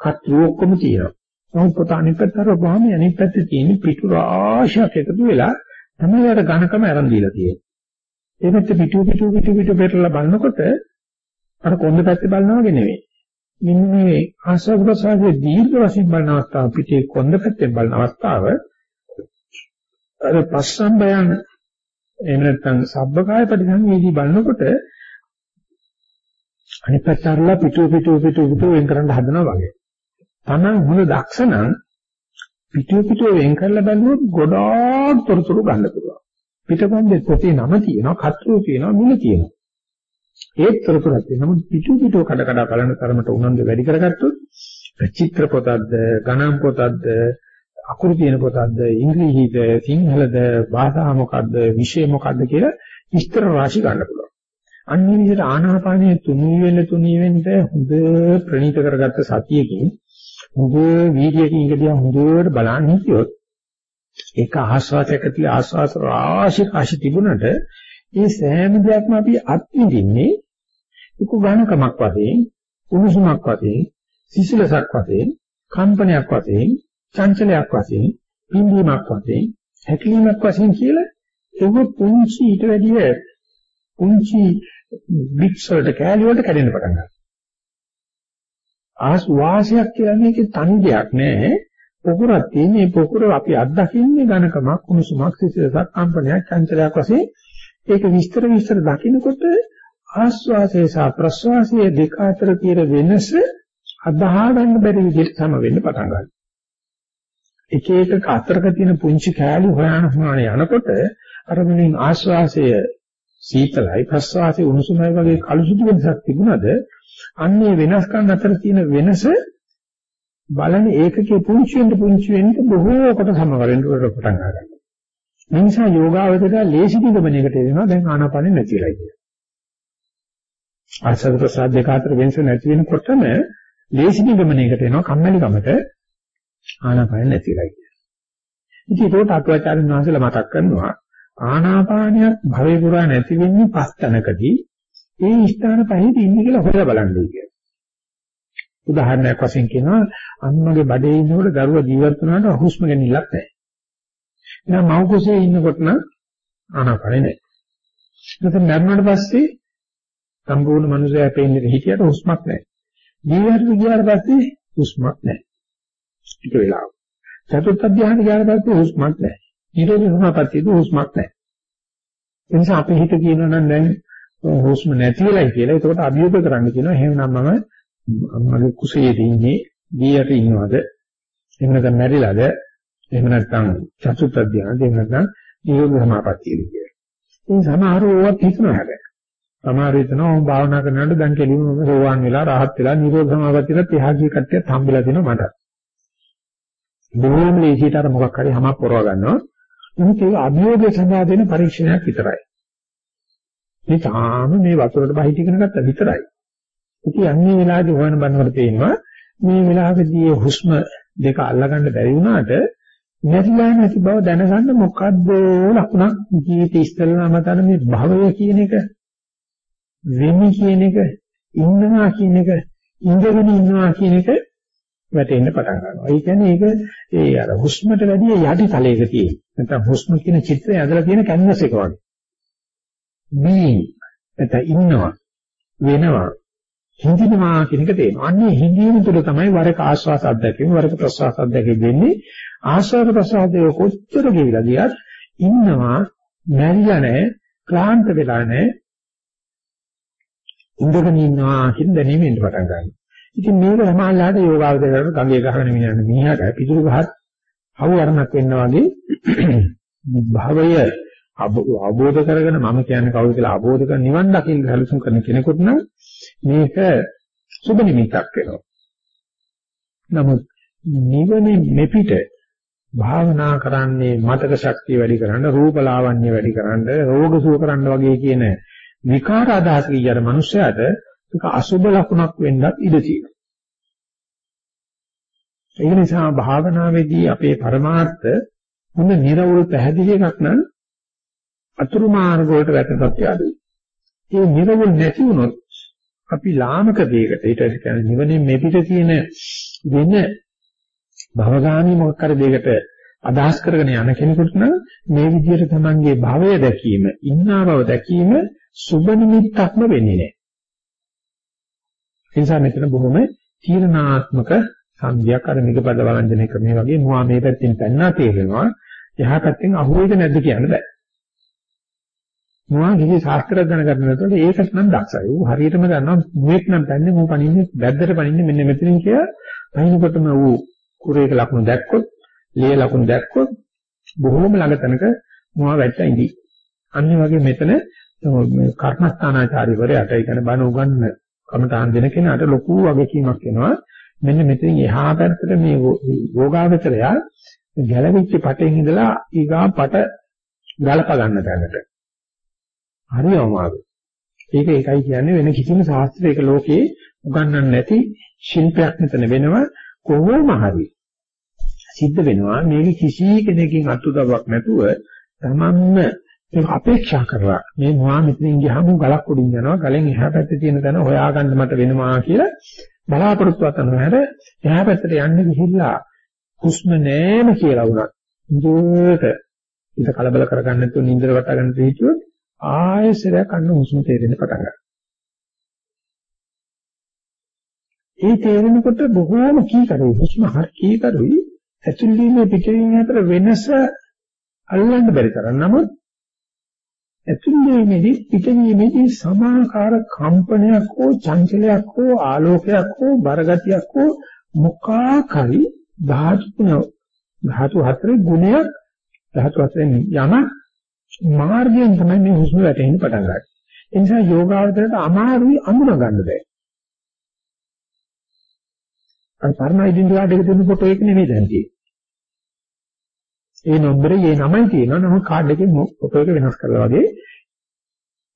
කට්ටු ඔක්කොම තියෙනවා. නමුත් පොත අනිත් පැත්තට වහම අනිත් පැත්තේ තියෙන පිටු රාශියක් එකතු වෙලා තමයි අර ඝනකම ආරම්භ දීලා තියෙන්නේ. ඒ පැත්තේ පිටු පිටු පිටු පිටු පෙරලා බලනකොට අර කොන්ද පැත්තේ බලනවා වගේ නෙවෙයි. මෙන්න මේ ආස්වාද ප්‍රසාරයේ දීර්ඝ වශයෙන් බලන අවස්ථාව පිටේ කොන්ද පැත්තෙන් බලන අවස්ථාව අර පස්සම්බයන් එහෙම නැත්නම් සබ්බකාය පරිසංවේදී බලනකොට අනිත් පැත්ත අරලා පිටු පිටු පිටු පිටු වෙන් කරන්න හදනවා වගේ. Taman හොඳ දක්ෂ නම් පිටු පිටු වෙන් කරලා බලනොත් ගොඩාක් තොරතුරු ගන්න පුළුවන්. පිටකොන්දේ පොතේ නම තියෙනවා, කතරු තියෙනවා, මුල තියෙනවා. ඒත් තොරතුරක් තියෙනවා. නමුත් පිටු පිටු කඩ කඩ බලන තරමට උනන්දු වැඩි කරගත්තොත් චිත්‍ර පොතක්ද, ගණන් පොතක්ද, අකුරු තියෙන පොතක්ද, ඉංග්‍රීසිද, සිංහලද, භාෂා මොකක්ද, විෂය මොකක්ද කියලා විස්තර රාශි ගන්න පුළුවන්. අන්නේ විදිහට ආනාපානයේ තුනී වෙන තුනී වෙන්න හොඳ ප්‍රණීත කරගත්ත සතියකින් හොඳ වීර්යයකින් ඉඳලා හොඳට බලන්න හිටියොත් ඒක ආස්වාදයක් ඇතුලේ ආස්වාස රාශි රාශි තිබුණට මේ සෑම දෙයක්ම අපි අත්විඳින්නේ උකු ඝනකමක් වශයෙන් උණුසුමක් වශයෙන් සිසිලසක් වශයෙන් කම්පනයක් වශයෙන් චංචලයක් වශයෙන් පිම්බීමක් වශයෙන් හැකිලීමක් වශයෙන් කියලා ඒක පුංචි ඊට වැඩිය පුංචි බිට්ස් වලට කෑලි වලට කැඩෙන්න පටන් ගන්නවා. ආස් වාසයක් කියලා මේකේ තනි දෙයක් නෑ. පොකුරක් තියෙන මේ පොකුර අපි අත්දකින්නේ ඝනකමක්, කුණුසුමක්, සිසිලසක්, කම්පනයක්, චංචලයක් වශයෙන් ඒක විස්තර විස්තර දකිනකොට ආස්වාසය සහ ප්‍රස්වාසය දෙක අතර තියෙන වෙනස අදහා ගන්න බැරි විදිහට සම වෙන්න පටන් ගන්නවා. එක එක අතරක තියෙන පුංචි කෑලි හොයන හොයන යනකොට අර මුලින් ආස්වාසය සීතලයි ප්‍රස්වාසයේ උණුසුමයි වගේ කලුසුදු වෙනසක් තිබුණාද අන්නේ වෙනස්කම් අතර තියෙන වෙනස බලන ඒකකේ පුංචි වෙන්න පුංචි වෙන්න බොහෝ කොට සමවරෙන් පටන් ගන්නවා. මේ නිසා යෝගාවචරය ලේසි නිගමනයකට එනවා දැන් ආනාපානෙ නැතිලයි කියලා. ආසද ප්‍රසාද දෙක අතර වෙනස නැති වෙනකොටම ලේසි නිගමනයකට එනවා කම්මැලිකමට ආනාපානෙ නැතිලයි කියලා. ඉතින් ඒකට අටුවාචාර්යන් වහන්සේලා මතක් කරනවා ආනාපානයක් භවේ පුරා නැති වෙන්නේ පස් තැනකදී ඒ ස්ථාන පහේදී ඉන්නේ කියලා හොයලා බලන්නයි කියන්නේ. උදාහරණයක් වශයෙන් කියනවා අම්මගේ බඩේ ඉන්නකොට දරුවා ජීවත් වුණාට හුස්ම ගැනීමක් නැහැ. එහෙනම් මව් කුසේ ඉන්නකොට නම් ආනාපානෙ නැහැ. එතන මරණයට පස්සේ සම්පූර්ණ මනුස්සයා පේන්නේ හිටියට හුස්මක් නැහැ. ජීවිතේ ගියාට පස්සේ හුස්මක් නැහැ. ටික වෙලාවක්. චතුර්ථ ධ්‍යාන ගියාට පස්සේ හුස්මක් නැහැ. නිරෝධ සමාපත්තියද හුස්මක් නැහැ. ඒ නිසා අපි හිත කියනවා නම් දැන් හුස්ම නැති වෙලයි කියලා. ඒකට අභියෝග කරන්න කියනවා. එහෙනම් මම මගේ කුසයේ ඉන්නේ, දීයට ඉන්නවද? එහෙම නැත්නම් මැරිලාද? එහෙම නැත්නම් චතුත් අධ්‍යානද? එහෙම නැත්නම් නිරෝධ සමාපත්තියද කියලා. ඉතින් සමහරව ඕවත් හිතනවා හැබැයි. සමහර හිතනවා මම භාවනා කරනකොට දැන් කෙලින්ම මම සෝවාන් වෙලා rahat වෙලා නිරෝධ සමාපත්තියට එහා ගිය කට්ටියත් හම්බෙලා දෙනවා මට. බොහොම ලේසියට අර මොකක් හරි හැමක් පොරව ගන්නවා. නමුත් ඒක අභියෝගය සඳහා දෙන පරීක්ෂණයක් විතරයි. මේ තාම මේ වතුරට බහිට ඉගෙන ගත්තා විතරයි. ඉතින් අන්නේ වෙලාවේදී හොයන බන්නකොට පේනවා මේ වෙලාවේදී හුස්ම දෙක අල්ලගන්න බැරි වුණාට නැතිලා නැති බව දැනගන්න මොකද්ද ලකුණක් ජීවිතේ ඉස්සෙල්ලාම තන මේ භවය කියන එක වෙමි කියන එක ඉන්නවා කියන එක ඉඳගෙන ඉන්නවා කියන එක වැටෙන්න පටන් ගන්නවා. ඒ කියන්නේ ඒක ඒ අර හුස්මට වැඩිය යටි තලයක තියෙන. නැත්නම් හුස්ම කියන චිත්‍රය ඇදලා තියෙන කැන්වස් එක වගේ. මේ නැත්නම් ඉන්නවා වෙනවා හිඳිනවා කියන එක තේරෙනවා. අන්නේ හිඳීම තුළ තමයි වරක ආස්වාස අධ්‍යක්ෂකම වරක ප්‍රසවාස අධ්‍යක්ෂකෙ දෙන්නේ. ආස්වාද ප්‍රසවාදයේ කොච්චර ගෙවිලා ගියත් ඉන්නවා මැරිලා නැහැ, ක්ලාන්ත වෙලා නැහැ. ඉඳගෙන ඉන්නවා කියන දැනීම එන්න පටන් ගන්නවා. ඉතින් මේක සමාජලාට යෝගාවදේකට ගඟේ ගහගෙන මිනිහට මිනිහට පිටුරු ගහත් අවවරණක් වෙන්න වගේ භවය අවබෝධ කරගෙන මම කියන්නේ කවුද කියලා අවබෝධ කරගෙන නිවන් දකින්න සැලසුම් කරන කෙනෙකුට නම් මේක සුබ නිමිත්තක් වෙනවා. නමුත් නිවනේ මෙපිට භාවනා කරන්නේ මතක ශක්තිය වැඩි කරන්න, රූප ලාවන්‍ය වැඩි කරන්න, රෝග සුව කරන්න වගේ කියන විකාර අදහස් කියන මනුස්සයාට ඒක අසුබ ලකුණක් වෙන්නත් ඉඩ තියෙනවා. ඒ නිසා භාවනාවේදී අපේ පරමාර්ථ හොඳ නිර්වෘල් පැහැදිලි එකක් නම් අතුරු මාර්ග වලට වැටෙන්නත් යාදුයි. ඒ නිර්වෘල් නැති වුණොත් අපි ලාමක දෙයකට ඊට කියන්නේ නිවනේ මේ පිට තියෙන වෙන භවගාමී මොකක් කර දෙයකට අදහස් කරගෙන යන කෙනෙකුට නම් මේ විදිහට තමන්ගේ භවය දැකීම, ඉන්නා බව දැකීම සුබ නිමිත්තක්ම වෙන්නේ නැහැ. ඒ නිසා මෙතන බොහොම තීරණාත්මක සංධියක් අර නිගපද වළංජන ක්‍රමයේ වගේ මුවා මේ පැත්තෙන් පැන්නා තේරෙනවා. එහා පැත්තෙන් අහුවේද නැද්ද කියන්න බෑ. මුවා කිසි ශාස්ත්‍රයක් දැනගන්න නැතුව ඒකට නම් දක්ෂයි. ඌ හරියටම දන්නවා මුවෙක් නම් පැන්නේ මූ පණින්නේ බැද්දට පණින්නේ මෙන්න මෙතනින් කියලා. පහිනකොටම ඌ කුරේක ලකුණු දැක්කොත්, ලේ ලකුණු දැක්කොත් බොහෝම ළඟ තැනක මුවා වැටලා ඉඳී. අනිත් වගේ මෙතන මේ කර්මස්ථානාචාරිවරයාට ඒ කියන්නේ බණ උගන්වන කමටහන් දෙන කෙනාට ලොකු වගකීමක් වෙනවා. මෙන්න මෙතනින් එහා පැත්තට මේ යෝගාවචරය ගැලවිච්ච පටෙන් ඉඳලා ඊගා පට ගලප ගන්න තැනට. හරි අමාරුයි. ඒක ඒකයි කියන්නේ වෙන කිසිම ශාස්ත්‍රයක ලෝකේ උගන්වන්නේ නැති ශිල්පයක් මෙතන වෙනවා කොහොම හරි. සිද්ධ වෙනවා මේක කිසි කෙනකින් අතුදවක් නැතුව තමන්ම ඒක අපේක්ෂා කරලා මේ මොහා මෙතනින් ගියාම ගලක් උඩින් යනවා ගලෙන් එහා පැත්තේ තියෙන තැන හොයාගන්න මට වෙනවා කියලා බලාපොරොත්තු වතන හැර එහා පැත්තට යන්න ගිහිල්ලා හුස්ම නෑම කියලා වුණා. ඉතින් ඒක කලබල කරගන්න නැතුව නින්දර වට ගන්න හිතුවොත් ආයෙසරයක් අන්න හුස්ම තේරෙන්න පටන් ගන්නවා. ඒ තේරෙනකොට බොහෝම කීකරුයි හුස්ම හරි කීකරුයි ඇතුළීමේ පිටවීම අතර වෙනස අල්ලන්න බැරි තරම් නමුත් ඇතුළීමේදී පිටවීමේදී සමාකාර කම්පනයක් හෝ චංචලයක් හෝ ආලෝකයක් හෝ බරගතියක් හෝ මොකාකරි ධාතු ධාතු හතරේ ගුණයක් ධාතු හතරෙන් යමක් මාර්ගයෙන් තමයි මේ හුස්ම වැටෙන්න පටන් ගන්නේ. ඒ නිසා යෝගාවචරයට අමාරුයි අඳුන ගන්න බෑ. අර පරණ ඉදින්දුවා දෙක දෙන්න ෆොටෝ එක නෙමෙයි දැන් තියෙන්නේ. ඒ නම්බරේ ඒ නමයි තියෙනවා නමුත් කාඩ් එකේ ෆොටෝ එක වෙනස් කරලා වගේ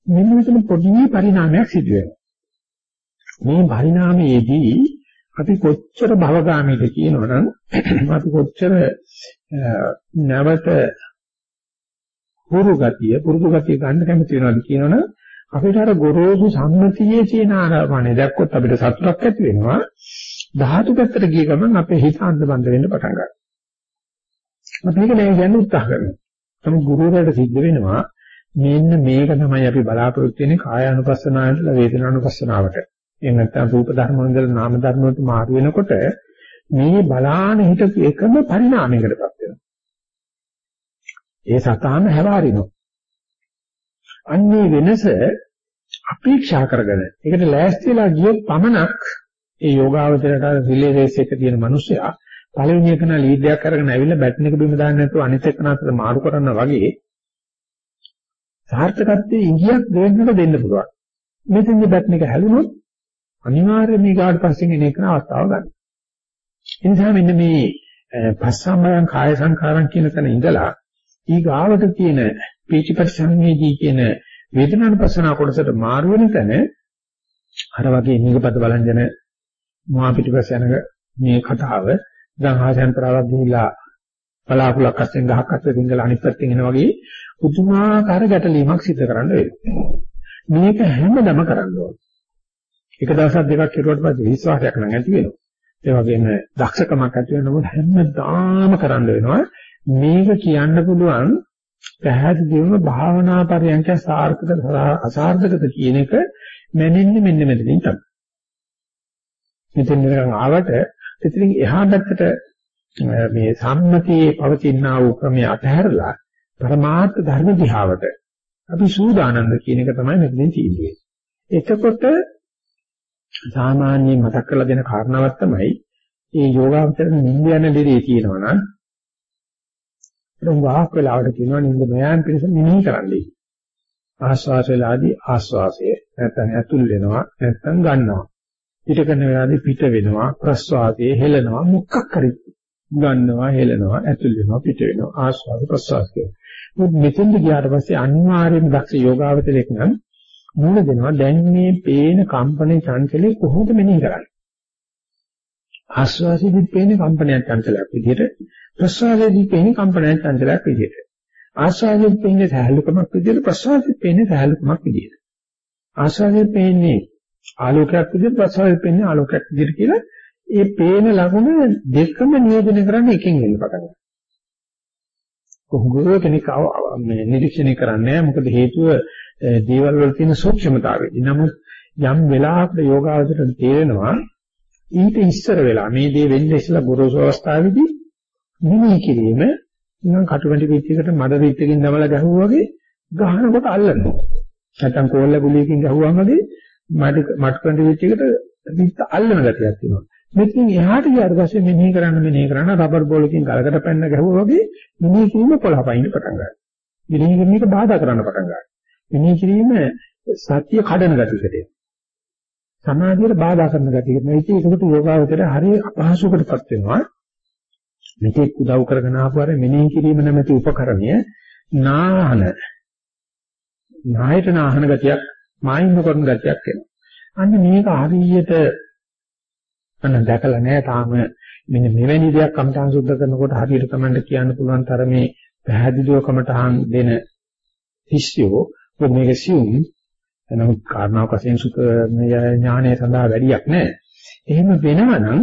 මෙන්න මෙතන පොඩි පරිණාමයක් සිදු වෙනවා. මේ පරිණාමයේදී අපි කොච්චර භවගාමීද කියනවනම් අපි කොච්චර නැවත පුරු ගතිය පුරුදු ගතිය ගන්න කැමති වෙනවද කියනවනම් අපිට අර ගොරෝසු සම්මතියේ තියෙන ආරවණේ දැක්කොත් අපිට සතුටක් ඇති වෙනවා ධාතු පැත්තට ගිය ගමන් අපේ හිත අන්ධබන්ද වෙන්න පටන් ගන්නවා. අපි මේක නෑ කියන්න උත්සාහ කරනවා. තමයි ගුරුවරයාට සිද්ධ වෙනවා මෙන්න මේක තමයි අපි බලාපොරොත්තු වෙන්නේ කායානුපස්සනාවට වේදනානුපස්සනාවට. එහෙම නැත්නම් රූප ධර්ම වල නාම ධර්ම වලට මාරු වෙනකොට මේ බලාන හිතපු එකම පරිණාමයකටපත් වෙනවා. ඒ සතාම හැවාරිනවා. අන්නේ වෙනස අපේක්ෂා කරගෙන ඒකට ලෑස්තිලා ගියොත් පමණක් ඒ යෝගාවචරයට රිලේ රේස් එක තියෙන මිනිස්සයා පළවෙනි එකන ලීඩ් එකක් අරගෙන ඇවිල්ලා බැටන් එක බිම දාන්න නැතුව අනිත් එකන අතට මාරු කරනවා වගේ සාර්ථකත්වයේ ඉංගියක් දෙන්නට දෙන්න පුළුවන්. මෙතෙන්දි බැටන් එක හැලුනොත් අනිවාර්යයෙන් මේ ගාඩ පස්සෙන් එන එකන අවස්ථාව ගන්න. ඒ නිසා මෙන්න මේ පස්සම්බයං කාය සංකාරම් කියන තැන ඉඳලා ඊ ගාවට තියෙන පීචිපටි සංවේදී කියන වේදනානුපස්සනා කොටසට මාරු වෙන තැන අර වගේ නිගපත බලංජන මහා පිටිපස්ස යන මේ කතාව දැන් ආශයන්තරාවක් ගිහිලා බලාකුලක් අස්සෙන් ගහක් අස්සේ සිංගල අනිත් පැත්තෙන් එන වගේ පුදුමාකාර ගැටලීමක් සිදු කරන්න වෙනවා. මේක හැමදම කරන්න ඕනේ. එක දවසක් දෙකක් කෙරුවට පස්සේ විශ්වාසයක් නම් ඇති වෙනවා. ඒ වගේම දක්ෂකමක් ඇති වෙනකොට හැමදාම කරන්න වෙනවා. මේක කියන්න පුළුවන් පැහැදිලිවම භාවනා පරියන්ක සාර්ථකද අසාර්ථකද කියන එක මැනෙන්නේ මෙන්න මෙතනින් තමයි. මෙතෙන් නිකන් ආවට ඉතින් එහා පැත්තට මේ සම්මතියේ පවතිනා වූ ක්‍රමය අතහැරලා පරමාර්ථ ධර්ම දිහාවට අපි සූදානම්ද කියන එක තමයි මෙතනින් තියෙන්නේ. එතකොට සාමාන්‍යයෙන් මතක් කරලා දෙන කාරණාවක් තමයි මේ යෝගාවචර නිින්ද යන දෙලේ තියෙනවා නම් ඒක වාක් වෙලාවට කියනවා නිින්ද නොයන් පිළිස මෙනෙහි කරන්නයි. ආස්වාස වෙලාදී ආස්වාසය නැත්නම් ඇතුල් වෙනවා නැත්නම් ගන්නවා. පිට කරන වෙලාවේදී පිට වෙනවා ප්‍රස්වාසයේ හෙලනවා මොකක් හරි ගන්නවා හෙලනවා ඇතුල් වෙනවා පිට වෙනවා ආස්වාද ප්‍රස්වාස කියලා. මොකද මෙතෙන්ද ගියාට පස්සේ අනිවාර්යයෙන්ම දක්ෂ යෝගාවචරයක් නම් මූල දෙනවා දැන් මේ පේන කම්පන චංචලේ කොහොමද මෙනෙහි කරන්නේ? ආස්වාසයේදී පේන කම්පනයක් චංචලයක් විදිහට ප්‍රස්වාසයේදී පේන කම්පනයක් චංචලයක් විදිහට ආස්වාදයෙන් පේන්නේ සහැල්ලුකමක් විදිහට ප්‍රසවාසයෙන් පේන්නේ සහැල්ලුකමක් විදිහට. ආස්වාදයෙන් පේන්නේ ආලෝකයක් විදිහට ප්‍රසවාසයෙන් පේන්නේ ආලෝකයක් විදිහට කියලා ඒ පේන ලකුණ දෙකම නියෝජනය කරන්න එකෙන් වෙන්න පටන් ගන්නවා. කොහොමද කෙනෙක් මේ නිරීක්ෂණය කරන්නේ මොකද හේතුව දේවල් වල තියෙන සූක්ෂමතාවයයි. නමුත් යම් වෙලාවකට යෝගාවචරයට තේරෙනවා ඊට ඉස්සර වෙලා මේ දේ වෙන්නේ ඉස්සලා ගොරෝසු අවස්ථාවේදී නිමී කිරීම නිකන් කටුමැටි පිටියකට මඩ පිටියකින් දමලා ගැහුවා වගේ ගහනකොට අල්ලනවා. නැත්තම් කෝල්ල ගුලියකින් ගැහුවාම වගේ මඩ මඩ පිටියකට පිට අල්ලන ගතියක් තියෙනවා. මෙතනින් එහාට ගියාට පස්සේ මෙනෙහි කරන්න මෙනෙහි කරන්න රබර් බෝලකින් ගලකට පැන්න ගැහුවා වගේ මෙනෙහි කිරීම පොළහපයින් පටන් ගන්නවා. මෙනෙහි කිරීම එක බාධා කරන්න පටන් ගන්නවා. මෙනෙහි කිරීම සත්‍ය කඩන ගතියකට එනවා. සමාධියට බාධා කරන ගතියකට. මේක ඒකට යෝගාවචරය හරිය අපහසුකටපත් වෙනවා. මෙතෙක් උදව් කරගෙන ආපු අර මෙනෙහි කිරීම නැමැති උපකරණය නාහන නායට නාහන ගතියක් මායිම කරන ගතියක් එනවා. අන්න මේක හරියට අන්න දැකලා නැහැ තාම මෙන්න මෙවැනි දෙයක් කමඨාන් සුද්ධ කරනකොට හරියට තමයි කියන්න පුළුවන් තරමේ පැහැදිලිව කමඨාන් දෙන ශිෂ්‍යෝ මේක සියුම් නමුත් කාරණාවක් වශයෙන් සුත ඥානය සඳහා වැඩියක් නැහැ. එහෙම වෙනවනම්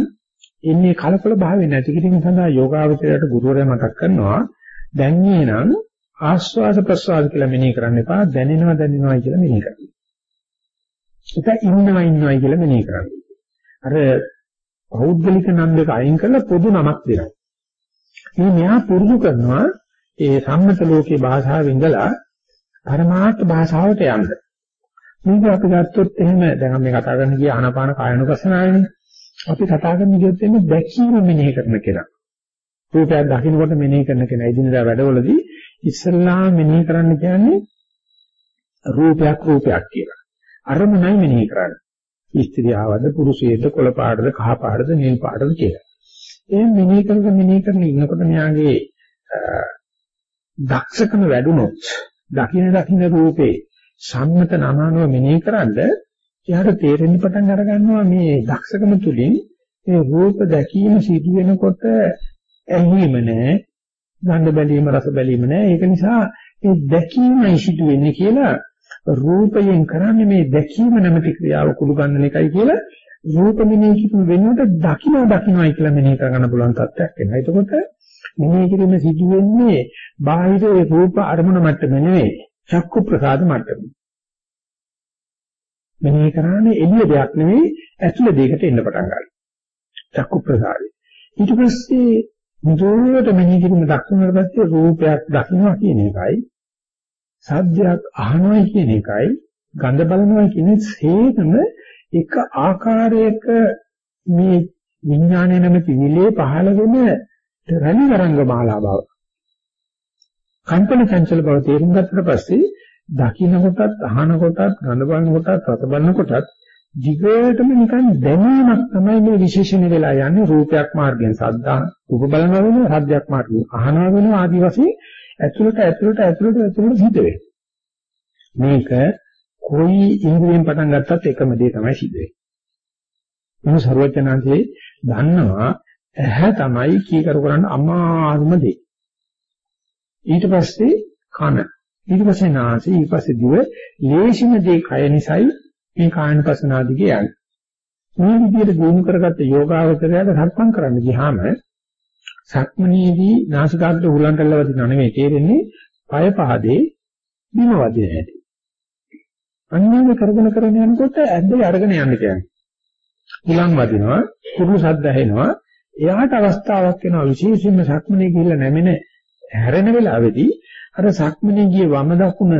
ඉන්නේ කලකොල භාවය නැති කිරීම සඳහා යෝගාවචරයට ගුරුවරයා මතක් කරනවා දැන් නේනම් ආස්වාද ප්‍රසවාද කියලා මෙනෙහි කරන්න එපා දැනෙනවා දැනෙනවා කියලා මෙනෙහි කරන්න. ඒක ඉන්නවා ඉන්නවා කියලා මෙනෙහි කරන්න. අර පෞද්ගලික නම් දෙක අයින් කරලා පොදු නමක් දෙනවා. මේ මෙහා පුරුදු කරනවා ඒ සම්මත ලෝකේ භාෂාවෙන් ඉඳලා පරමාර්ථ භාෂාවට යන්න. මේක අපි ගත්තොත් එහෙම දැන් මේ කතා කරන්න ගිය ආනාපාන කායනුපස්සනාවනේ. අපි කතා කරන විදිහට එන්නේ දැකීම මෙනෙහි කරන කෙනා. රූපයක් දකින්නකොට මෙනෙහි කරන කෙනා. ඉදිනදා වැඩවලදී ඉස්සල්ලා මෙනෙහි කරන්න කියන්නේ රූපයක් රූපයක් කියලා. අරමුණයි මෙනෙහි කරන්නේ. ස්ත්‍රියවද පුරුෂයේද කොළ පාටද කහ පාටද නිල් පාටද කියලා. ඒ මෙනෙහි කරන මෙනෙහි කරන ඉන්නකොට මෙයාගේ දක්ෂකම වැඩුණොත් දකින්න දකින්න රූපේ සම්මත නමානුව මෙනෙහි කරන්නේ එයාට තේරෙන්න පටන් අර ගන්නවා මේ දක්ෂකම තුලින් ඒ රූප දැකීම සිදු වෙනකොට ඇහිීම නැහැ, ගන්ධ බැලීම, රස බැලීම නැහැ. ඒක නිසා ඒ දැකීමයි සිදු වෙන්නේ කියලා රූපයෙන් කරන්නේ මේ දැකීම නැමැති ක්‍රියාව කුළු ගන්න එකයි කියලා රූප මෙනෙහි කිරීම වෙනුවට දකින්න දකින්නයි කියලා මෙනෙහි කරගන්න පුළුවන් තත්ත්වයක් එනවා. එතකොට මෙනෙහි කිරීම සිදු වෙන්නේ බාහිර රූප අරමුණ මට්ටම නෙවෙයි, චක්කු ප්‍රසාද මට්ටමේ. මෙනෙහි කරන්නේ එළිය දෙයක් නෙවෙයි ඇතුළ දෙයකට එන්න පටන් ගන්නවා. චක්කු ප්‍රසාරේ. ඊට පස්සේ මුදුවට මෙනෙහි කිරීම දක්වනට පස්සේ රූපයක් දකින්නවා කියන එකයි සද්දයක් අහනවා කියන එකයි ගඳ බලනවා කියන සේතම එක ආකාරයක මේ විඥානය නැමැති විලේ පහළ වෙන රණිවරංග මාලා බව. කම්පන චංචල බව තේරුම් ගත්තට පස්සේ දකින්න කොටත් අහන කොටත් ගඳ බලන කොටත් රස බලන කොටත් දිගටම නිකන් දැනීමක් තමයි මේ විශේෂණ වෙලා යන්නේ. රූපයක් මාර්ගයෙන් සද්දා රූප බලනවා වෙනවා සද්දයක් මාර්ගයෙන් අහනවා වෙනවා ආදි වශයෙන් ඇතුළට ඇතුළට ඇතුළට ඇතුළට සිද්ධ වෙන්නේ මේක කොයි ඉන්ද්‍රියෙන් පටන් ගත්තත් එකම දේ තමයි සිද්ධ වෙන්නේ. මොන ਸਰවඥාන්සේ දන්නවා ඇහැ තමයි කීකරු කරන්න අමාරුම දේ. ඊට පස්සේ කන. ඊට පස්සේ නාසය. ඊට පස්සේ දිව. ලේසිම දේ කය නිසායි මේ කායනපසනාදිගේ යන්නේ. මේ විදිහට දිනු කරගත්ත යෝගාවචරයට සක්මන් කරන්න ගියාම සක්මනේදී නාසිකාග්‍රේ උලන්ටල්ල වදිනව නෙවෙයි තේරෙන්නේ පය පහදේ බිම වදින හැටි. අන්නේම කරගෙන කරගෙන යනකොට ඇද්දේ අරගෙන යන්න කියන්නේ. උලන් වදිනවා කුරු සද්ද ඇහෙනවා. එයාට අවස්ථාවක් වෙනවා විශේෂයෙන්ම සක්මනේ ගිහිල්ලා නැමෙන හැරෙන වෙලාවේදී අර සක්මනේ ගියේ වම දකුණ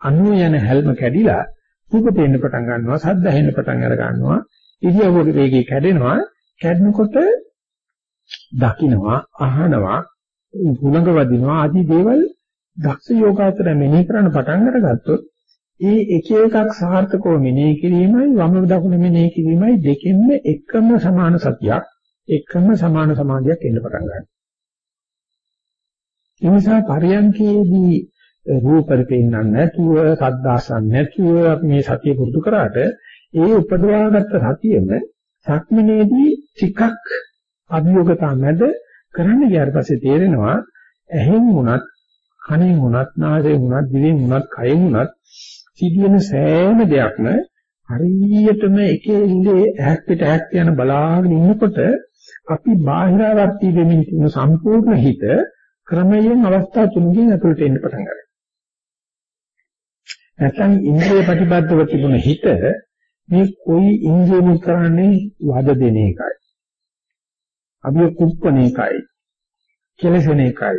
අනුව යන හැල්ම කැඩිලා රූප පේන්න පටන් ගන්නවා සද්ද ඇහෙන්න පටන් අර ගන්නවා. ඉරියව්වක වේගය කැඩෙනවා. කැඩෙනකොට දකින්නවා අහනවා හුලඟ වදිනවා ආදී දේවල් දක්ෂ යෝගාචර මෙනෙහි කරන්න පටන් අරගත්තොත් ඒ එක එකක් සාර්ථකව මෙනෙහි කිරීමයි වම දකුණ මෙනෙහි කිරීමයි දෙකෙන්ම එකම සමාන සතියක් එකම සමාන සමාධියක් එන්න පටන් ගන්නවා. ඒ නිසා පරියන්කේදී රූපෙ පෙන්වන්න නැතුව සද්දාසන් නැතුව අපි මේ සතිය පුරුදු කරාට ඒ උපදවාගත්ත සතියෙම සක්මනේදී ටිකක් අභියෝගතා මැද කරන්න ගියාට පස්සේ තේරෙනවා ඇහෙන් වුණත් කනෙන් වුණත් නාසයෙන් වුණත් දිවෙන් වුණත් කයෙන් වුණත් සිදුවෙන සෑම දෙයක්ම හරියටම එක ඉල්ලේ ඇහක් පිට ඇහක් යන බලාගෙන ඉන්නකොට අපි බාහිරවර්ති වෙමින් තියෙන සම්පූර්ණ හිත ක්‍රමයෙන් අවස්ථා තුනකින් ඇතුළට එන්න පටන් ගන්නවා. නැත්නම් ඉන්ද්‍රිය ප්‍රතිබද්ධව තිබුණ හිත මේ කොයි ඉන්ද්‍රියම කරන්නේ වද දෙන එකයි. අභිය කුප්පණ එකයි. කෙලසෙන එකයි.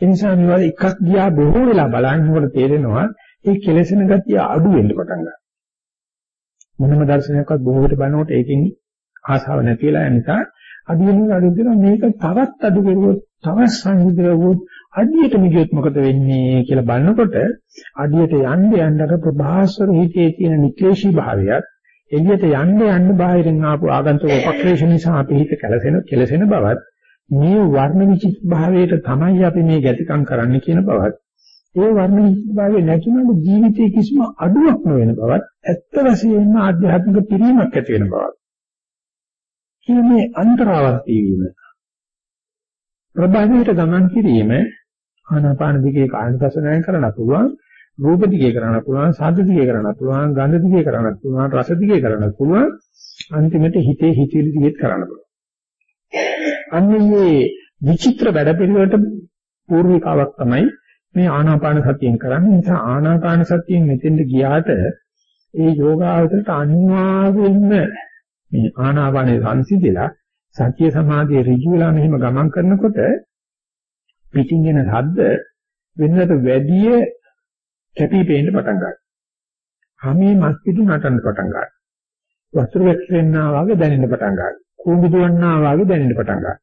ඒ නිසා මේවා එකක් දිහා බොහෝ වෙලා බලනකොට තේරෙනවා ඒ කෙලසෙන ගතිය අඩු වෙන්න පටන් ගන්නවා. මොනම දර්ශනයක්වත් බොහෝ විට බලනකොට ඒකෙන් ආසාව නැති වෙලා යන නිසා අඩු වෙනවා අඩු වෙනවා මේක තවත් අඩු කරුවොත් තවත් සංහිඳවුවොත් අඩියට මිගියොත් මොකද වෙන්නේ කියලා බලනකොට අඩියට යන්න යන්න අර ප්‍රභාස්වර හිතේ තියෙන නික්ලේශී භාවයත් එළියට යන්න යන්න බාහිරින් ආපු ආගන්තුක උපක්‍රේෂ නිසා අපි හිත කැලසෙන කෙලසෙන බවත් මේ වර්ණ විචිත් භාවයට තමයි අපි මේ ගැතිකම් කරන්න කියන බවත් ඒ වර්ණ විචිත් භාවය නැතිනම් ජීවිතයේ කිසිම අඩුවක් නොවන බවත් ඇත්ත වශයෙන්ම ආධ්‍යාත්මික පිරීමක් ඇති වෙන බවත්. කියන්නේ අන්තරාවර්තී වීම. ප්‍රබාධයට ගමන් කිරීම ආනාපාන දිගේ කායනපසනායන් කරන්න පුළුවන් රූප දිගේ කරන්න පුළුවන් ශබ්ද දිගේ කරන්න පුළුවන් ගන්ධ දිගේ කරන්න පුළුවන් රස දිගේ කරන්න පුළුවන්. අන්තිමට හිතේ හිතවිලි දිගේ කරන්න පුළුවන්. අන්නේ විචිත්‍ර වැඩ පිළිවෙලට පූර්විකාවක් තමයි මේ ආනාපාන සතියෙන් කරන්නේ. නිසා ආනාපාන සතියෙන් මෙතෙන්ට ගියාට ඒ යෝගාවචරයට අනිවාර්යයෙන්ම මේ ආනාපානේ සංසිඳිලා සතිය සමාධිය ඍජු වෙලා මෙහෙම ගමන් කරනකොට පිටින් එන ශබ්ද වෙනකට වැඩිය කැපී පෙනෙන්න පටන් ගන්නවා. හැමේ මස් පිටු නටන්න පටන් ගන්නවා. වස්ත්‍ර වැක්කෙන්නා වගේ දැනෙන්න පටන් ගන්නවා. කුඹු දුවන්නා වගේ දැනෙන්න පටන් ගන්නවා.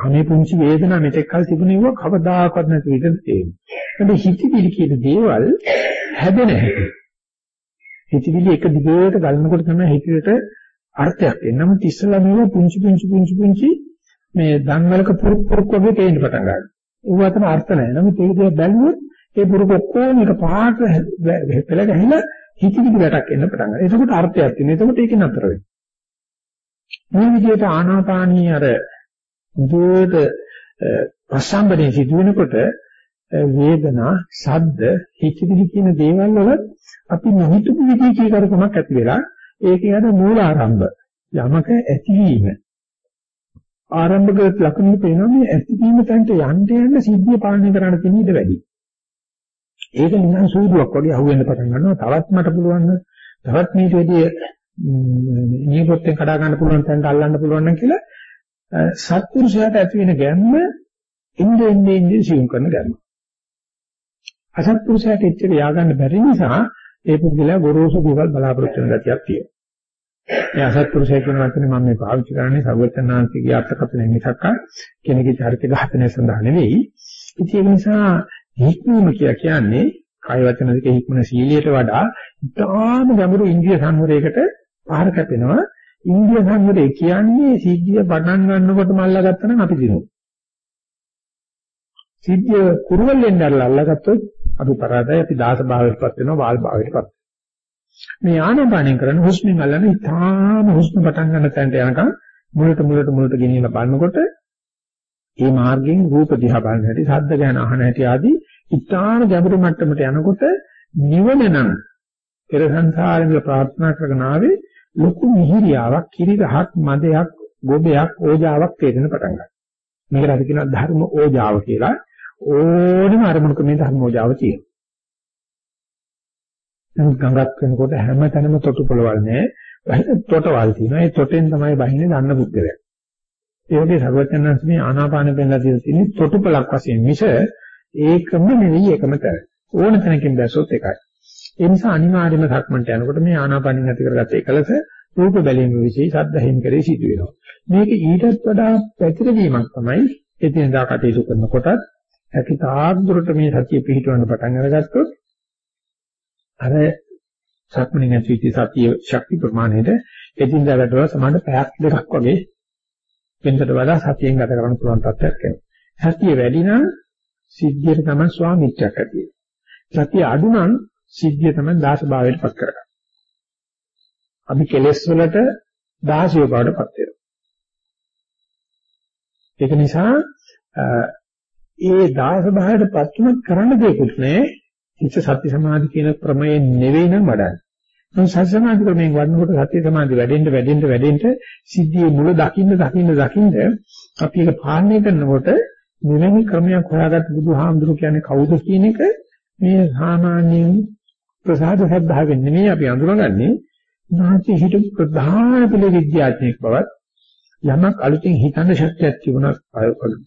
අනේ පුංචි වේදනාව මෙතෙක් කල තිබුණේව කවදාකවත් නැති විදිහට තේරෙනවා. 근데 හිතවිලි කියන දේවල් හැදෙන හැටි. හිතවිලි එක දිගට ගලනකොට තමයි හිතේට අර්ථයක් එන්නේ. නමුත් ඉස්සලා මේවා පුංචි පුංචි පුංචි පුංචි මේ දන්වලක පුරුක් පුරුක් වගේ පේන්න පටන් ගන්නවා. ඒව අතර අර්ථ නැහැ. නමුත් ඒක දිහා බැලුවොත් ඒ පුරුක ඔක්කොම එක පාට පෙළ ගැහිලා හිතවිලි වැටක් එන්න පටන් ගන්නවා. එතකොට අර්ථයක් තියෙනවා. එතකොට ඒක නතර වෙනවා. මේ විදිහට ආනාපානී අර දුරට පස්සම්බනේ සිදුවෙනකොට වේදනා, ශබ්ද, හිතවිලි කියන දේවල් වල අපි නොහිතපු විදිහේ කීකරකමක් ඇති වෙලා ඒක යන මූල ආරම්භ. යමක ඇතිවීම. ආරම්භක ලක්ෂණ පේනවා මේ ඇතිවීම තැනට යන්න යන සිද්ධිය පාලනය කරන්න තියෙන ඉඩ වැඩි. ඒක නිකන් සූදුවක් වගේ අහුවෙන්න පටන් ගන්නවා. තවත් මට පුළුවන් තවත් මේක වැඩි නියපොත්තෙන් කඩා ගන්න පුළුවන් තැනට අල්ලන්න පුළුවන් නම් කියලා සත්පුරුෂයාට ඇති වෙන ගැම්ම ඉන්නේ ඉන්නේ ඉන්නේ සියුම් කරන ගැම්ම. අසත්පුරුෂයාට එච්චර ය아가න්න බැරි නිසා ඒ පුද්ගලයා ගොරෝසු දේවල් බලාපොරොත්තු වෙන ගතියක් තියෙනවා. මේ අසත්පුරුෂය කියන වචනේ මම මේ පාවිච්චි කරන්නේ සර්වඥාන්තිගේ අර්ථකථනය මිසක් කෙනෙකුගේ චරිත ඝාතනය සඳහා නෙවෙයි. ඉතින් ඒ නිසා හික්මීම කියලා කියන්නේ කාය වචන දෙක හික්මන සීලයට වඩා ඉතාම ගැඹුරු ඉන්ද්‍රිය සංවරයකට පහර කැපෙනවා. ඉන්ද්‍රිය සංවරය කියන්නේ සිද්ධිය පටන් ගන්නකොටම අල්ලගත්තා නම් අපි දිනුවා. සිද්ධිය කුරුවල්ෙන් දැරලා අල්ලගත්තොත් අපි පරාදයි අපි දාස භාවයටපත් වෙනවා වාල් භාවයටපත් මේ ආනාපානයෙන් කරන හුස්මෙන් අල්ලන ඉතාම හුස්ම පටන් ගන්න තැනට යනකම් මුලට මුලට මුලට ගෙනියලා බලනකොට ඒ මාර්ගයෙන් රූප දිහා බලන හැටි, ශබ්ද ගැන අහන හැටි ආදී ඉතාම ගැඹුරු මට්ටමට යනකොට නිවන නම් පෙර සංසාරේ ප්‍රාර්ථනා කරගෙන ආවේ ලොකු මිහිරියාවක්, කිරිරහක්, මදයක්, ගොබයක්, ඕජාවක් තේරෙන පටන් ගන්නවා. මේකට අපි කියනවා ධර්ම ඕජාව කියලා. ඕනම අරමුණක මේ ධර්ම ඕජාව තියෙනවා. නමුත් ගඟක් වෙනකොට හැම තැනම තොටු පොළවල් නෑ. බහින තොටවල් තියෙනවා. ඒ තොටෙන් තමයි බහින්නේ දන්න බුද්ධලයා. ඒ වගේ සර්වඥාන්ස මේ ආනාපාන පෙන්ලා තියෙන තොටුපලක් වශයෙන් මිස ඒකම නෙවෙයි එකම තැන. ඕන තැනකින් දැසොත් එකයි. ඒ නිසා අනිවාර්යයෙන්ම සක්මන්ට යනකොට මේ ආනාපානින් ඇති කරගත්ත එකලස රූප බැලීම વિશે සද්දහින් කරේ සිදු වෙනවා. මේක ඊටත් වඩා පැතිරවීමක් තමයි එදිනදා කටයුතු කරනකොටත් ඇති තාක් දුරට මේ සතිය පිහිටවන්න පටන් අරගත්තොත් අර සක්මණෙන් ඇතිවෙච්ච සතිය ශක්ති ප්‍රමාණයට එදිනදා වැඩවල සමාන පැයක් දෙකක් වගේ වෙනකට වඩා සතියෙන් ගත කරන්න පුළුවන් තත්ත්වයක් එනවා. සතිය වැඩි නම් සිද්ධියට තමයි ස්වාමිත්වයක් ඇති වෙන්නේ. සතිය අඩු නම් සිද්ධිය තමයි දාස භාවයට පත් කරගන්නේ. අපි කෙලෙස් වලට දාසිය බවට පත් වෙනවා. ඒක නිසා ඒ දාස භාවයට පත් වුණත් කරන්න දෙයක්වත් නැහැ. ඉච්ඡ සත්‍ය සමාධි කියන ක්‍රමයේ නෙවෙයි නම් වඩන්නේ. මොකද සත්‍ය සමාධි ක්‍රමයෙන් වඩනකොට සත්‍ය සමාධි වැඩෙන්න වැඩෙන්න වැඩෙන්න සිද්ධියේ මුල දකින්න දකින්න දකින්න අපි ඒක පාලනය කරනකොට මෙවැනි ක්‍රමයක් හොයාගත්ත බුදුහාමුදුරු කියන්නේ කවුද කියන එක මේ සාමාන්‍යයෙන් ප්‍රසාද සද්ධාවෙන් නෙමෙයි අපි අඳුරගන්නේ උන්වහන්සේ හිටපු ප්‍රධාන පිළ විද්‍යාඥයෙක් බවත් යමක් අලුතෙන් හිතන්න ශක්තියක් තිබුණා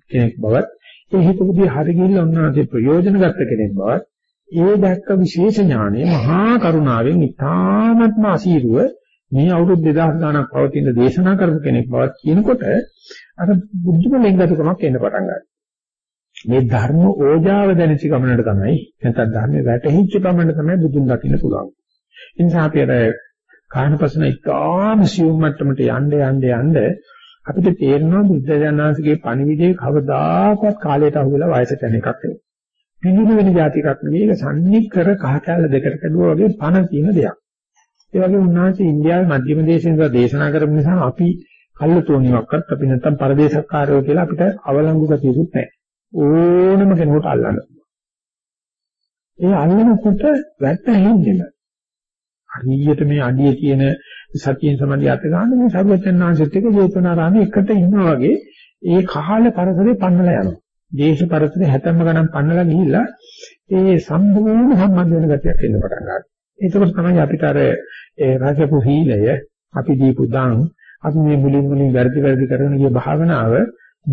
කෙනෙක් බවත් ඒ හිතපුදී හරි ගිහිල්ලා උන්වහන්සේ ප්‍රයෝජන ගත්ත කෙනෙක් බවත් ඒ දැක්ක විශේෂ ඥානය මහා කරුණාවෙන් ඉතාමත්ම අසීරුව මේ අවුරුදු 2000 ගණක් පවතින දේශනා කරපු කෙනෙක් බවත් කියනකොට අර බුද්ධම ලෙන්ගතුකමක් එන්න පටන් ගන්නවා. මේ ධර්ම ඕජාව දැනෙච්ච ගමනට තමයි නැත්නම් ධර්මයේ වැටහිච්ච ගමනට තමයි බුදුන් දකින්න පුළුවන්. ඒ නිසා අපි අර කායනපසන ඉතාම සියුම් මට්ටමට යන්න යන්න යන්න අපිට තේරෙනවා බුද්ධ ජානනාංශගේ පණිවිඩේ කවදාකවත් කාලයට අහු වෙලා වයසට යන එකක් නෙවෙයි. පිළිගු වෙන જાතිකක් නෙවෙයි ඒක සම්නික්කර කහකැල දෙකට කැඩුවා වගේ පණ තියෙන දෙයක්. ඒ වගේ උන්වහන්සේ ඉන්දියාවේ මධ්‍යම දේශෙන්ද දේශනා කරපු නිසා අපි කල්ලතෝනියක්වත් අපි නැත්තම් පරදේශකාරයෝ කියලා අපිට අවලංගු ගතියකුත් නැහැ. ඕනම කෙනෙකුට අල්ලන්න පුළුවන්. ඒ අල්ලනකොට වැටහෙන්නේ හරියට මේ අඩියේ තියෙන සතියෙන් සමාධිය අත ගන්න මේ සර්වචන්නාංශෙත් එක්ක ජේතවනාරාමයේ එකට ඉන්නා වගේ ඒ කහල පරසරේ පන්නලා යනවා. දේශ පරසරේ හැතැම්ම ගණන් පන්නලා ගිහිල්ලා ඒ සම්පූර්ණ සම්බන්ධ වෙන ගතියක් එන්න පටන් ගන්නවා. ඒකකොට තමයි අපිට අර ඒ රාජපු හීලය අපි දීපු දාන් අපි මේ මුලින් මුලින් වැඩි වැඩි කරන ගිය භාවනාව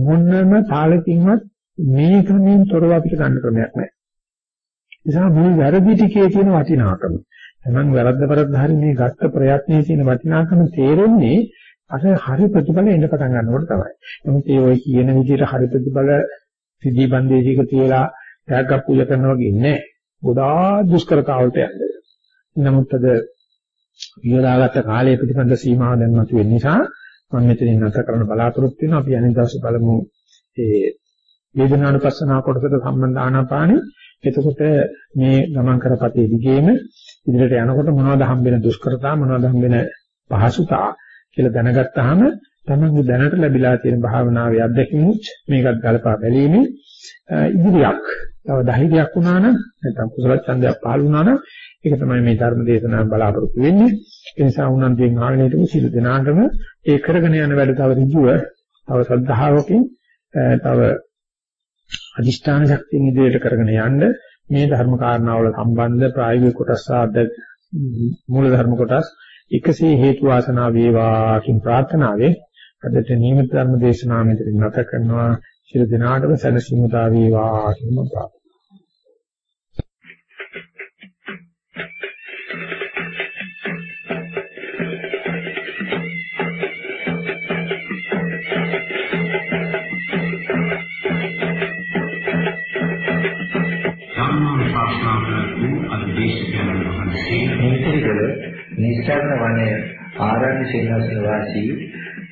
මොනම තාලකින්වත් මේ ක්‍රමයෙන් තොරව අපිට ගන්න ක්‍රමයක් නැහැ. නිසා මේ වැරදි ටිකේ තියෙන වටිනාකම තමන් වැරද්ද වැරද්ද හරි මේ ගත්ත ප්‍රයත්නයේ තියෙන වටිනාකම තේරෙන්නේ අර හරි ප්‍රතිඵල එන්න පටන් ගන්නකොට තමයි. නමුත් ඒ ඔය කියන විදිහට හරි ප්‍රතිඵල සිද්ධි බන්දේජික තියලා ත්‍යාග පූජා කරනවා වගේ ඉන්නේ. ගොඩාක් දුෂ්කරතාවලට යන්නේ. නමුත් අද විවදාගත කාලයේ පිටිපන්ද සීමාව දැන් මතුවෙන නිසා මම මෙතනින් නැත කරන්න බලාපොරොත්තු වෙනවා. අපි අනිත් දවසේ බලමු ඒ වේදනානුපස්සනා කොටසට සම්බන්ධ ආනාපානෙ. එතකොට මේ ගමන් කරපතේ දිගේම ඉදිරියට යනකොට මොනවද හම්බෙන දුෂ්කරතා මොනවද හම්බෙන පහසුතා කියලා දැනගත්තාම තමන්ගේ දැනට ලැබිලා තියෙන භාවනාවේ අත්දැකීමුත් මේකත් ගලපා බැලීමේ ඉදිරියක් තව ධෛර්යයක් වුණා නම් නැත්නම් කුසල ඡන්දයක් පහළ වුණා නම් ඒක තමයි මේ ධර්ම දේශනාව බලාපොරොත්තු වෙන්නේ. ඒ නිසා උනන්දුවෙන් ආගෙන සිළු දෙනාටම ඒ කරගෙන යන වැඩ තව ඍජුව තව සද්ධාවකින් තව අදිෂ්ඨාන ශක්තියෙන් ඉදිරියට කරගෙන යන්න මේ ධර්ම කාරණාවල සම්බන්ධ ප්‍රායෝගික කොටස් ආද මූල ධර්ම කොටස් එකසේ හේතු වාසනා වේවා කියන ප්‍රාර්ථනාවෙන් අදට නියමිත ධර්ම දේශනාව මෙතන නැත කරනවා. ශිර දිනාටම සැනසීමතා වේවා කියන ප්‍රාර්ථනාව මේකේකල නිස්සාරණ වනයේ ආරණ්‍ය සේනාසන වාසී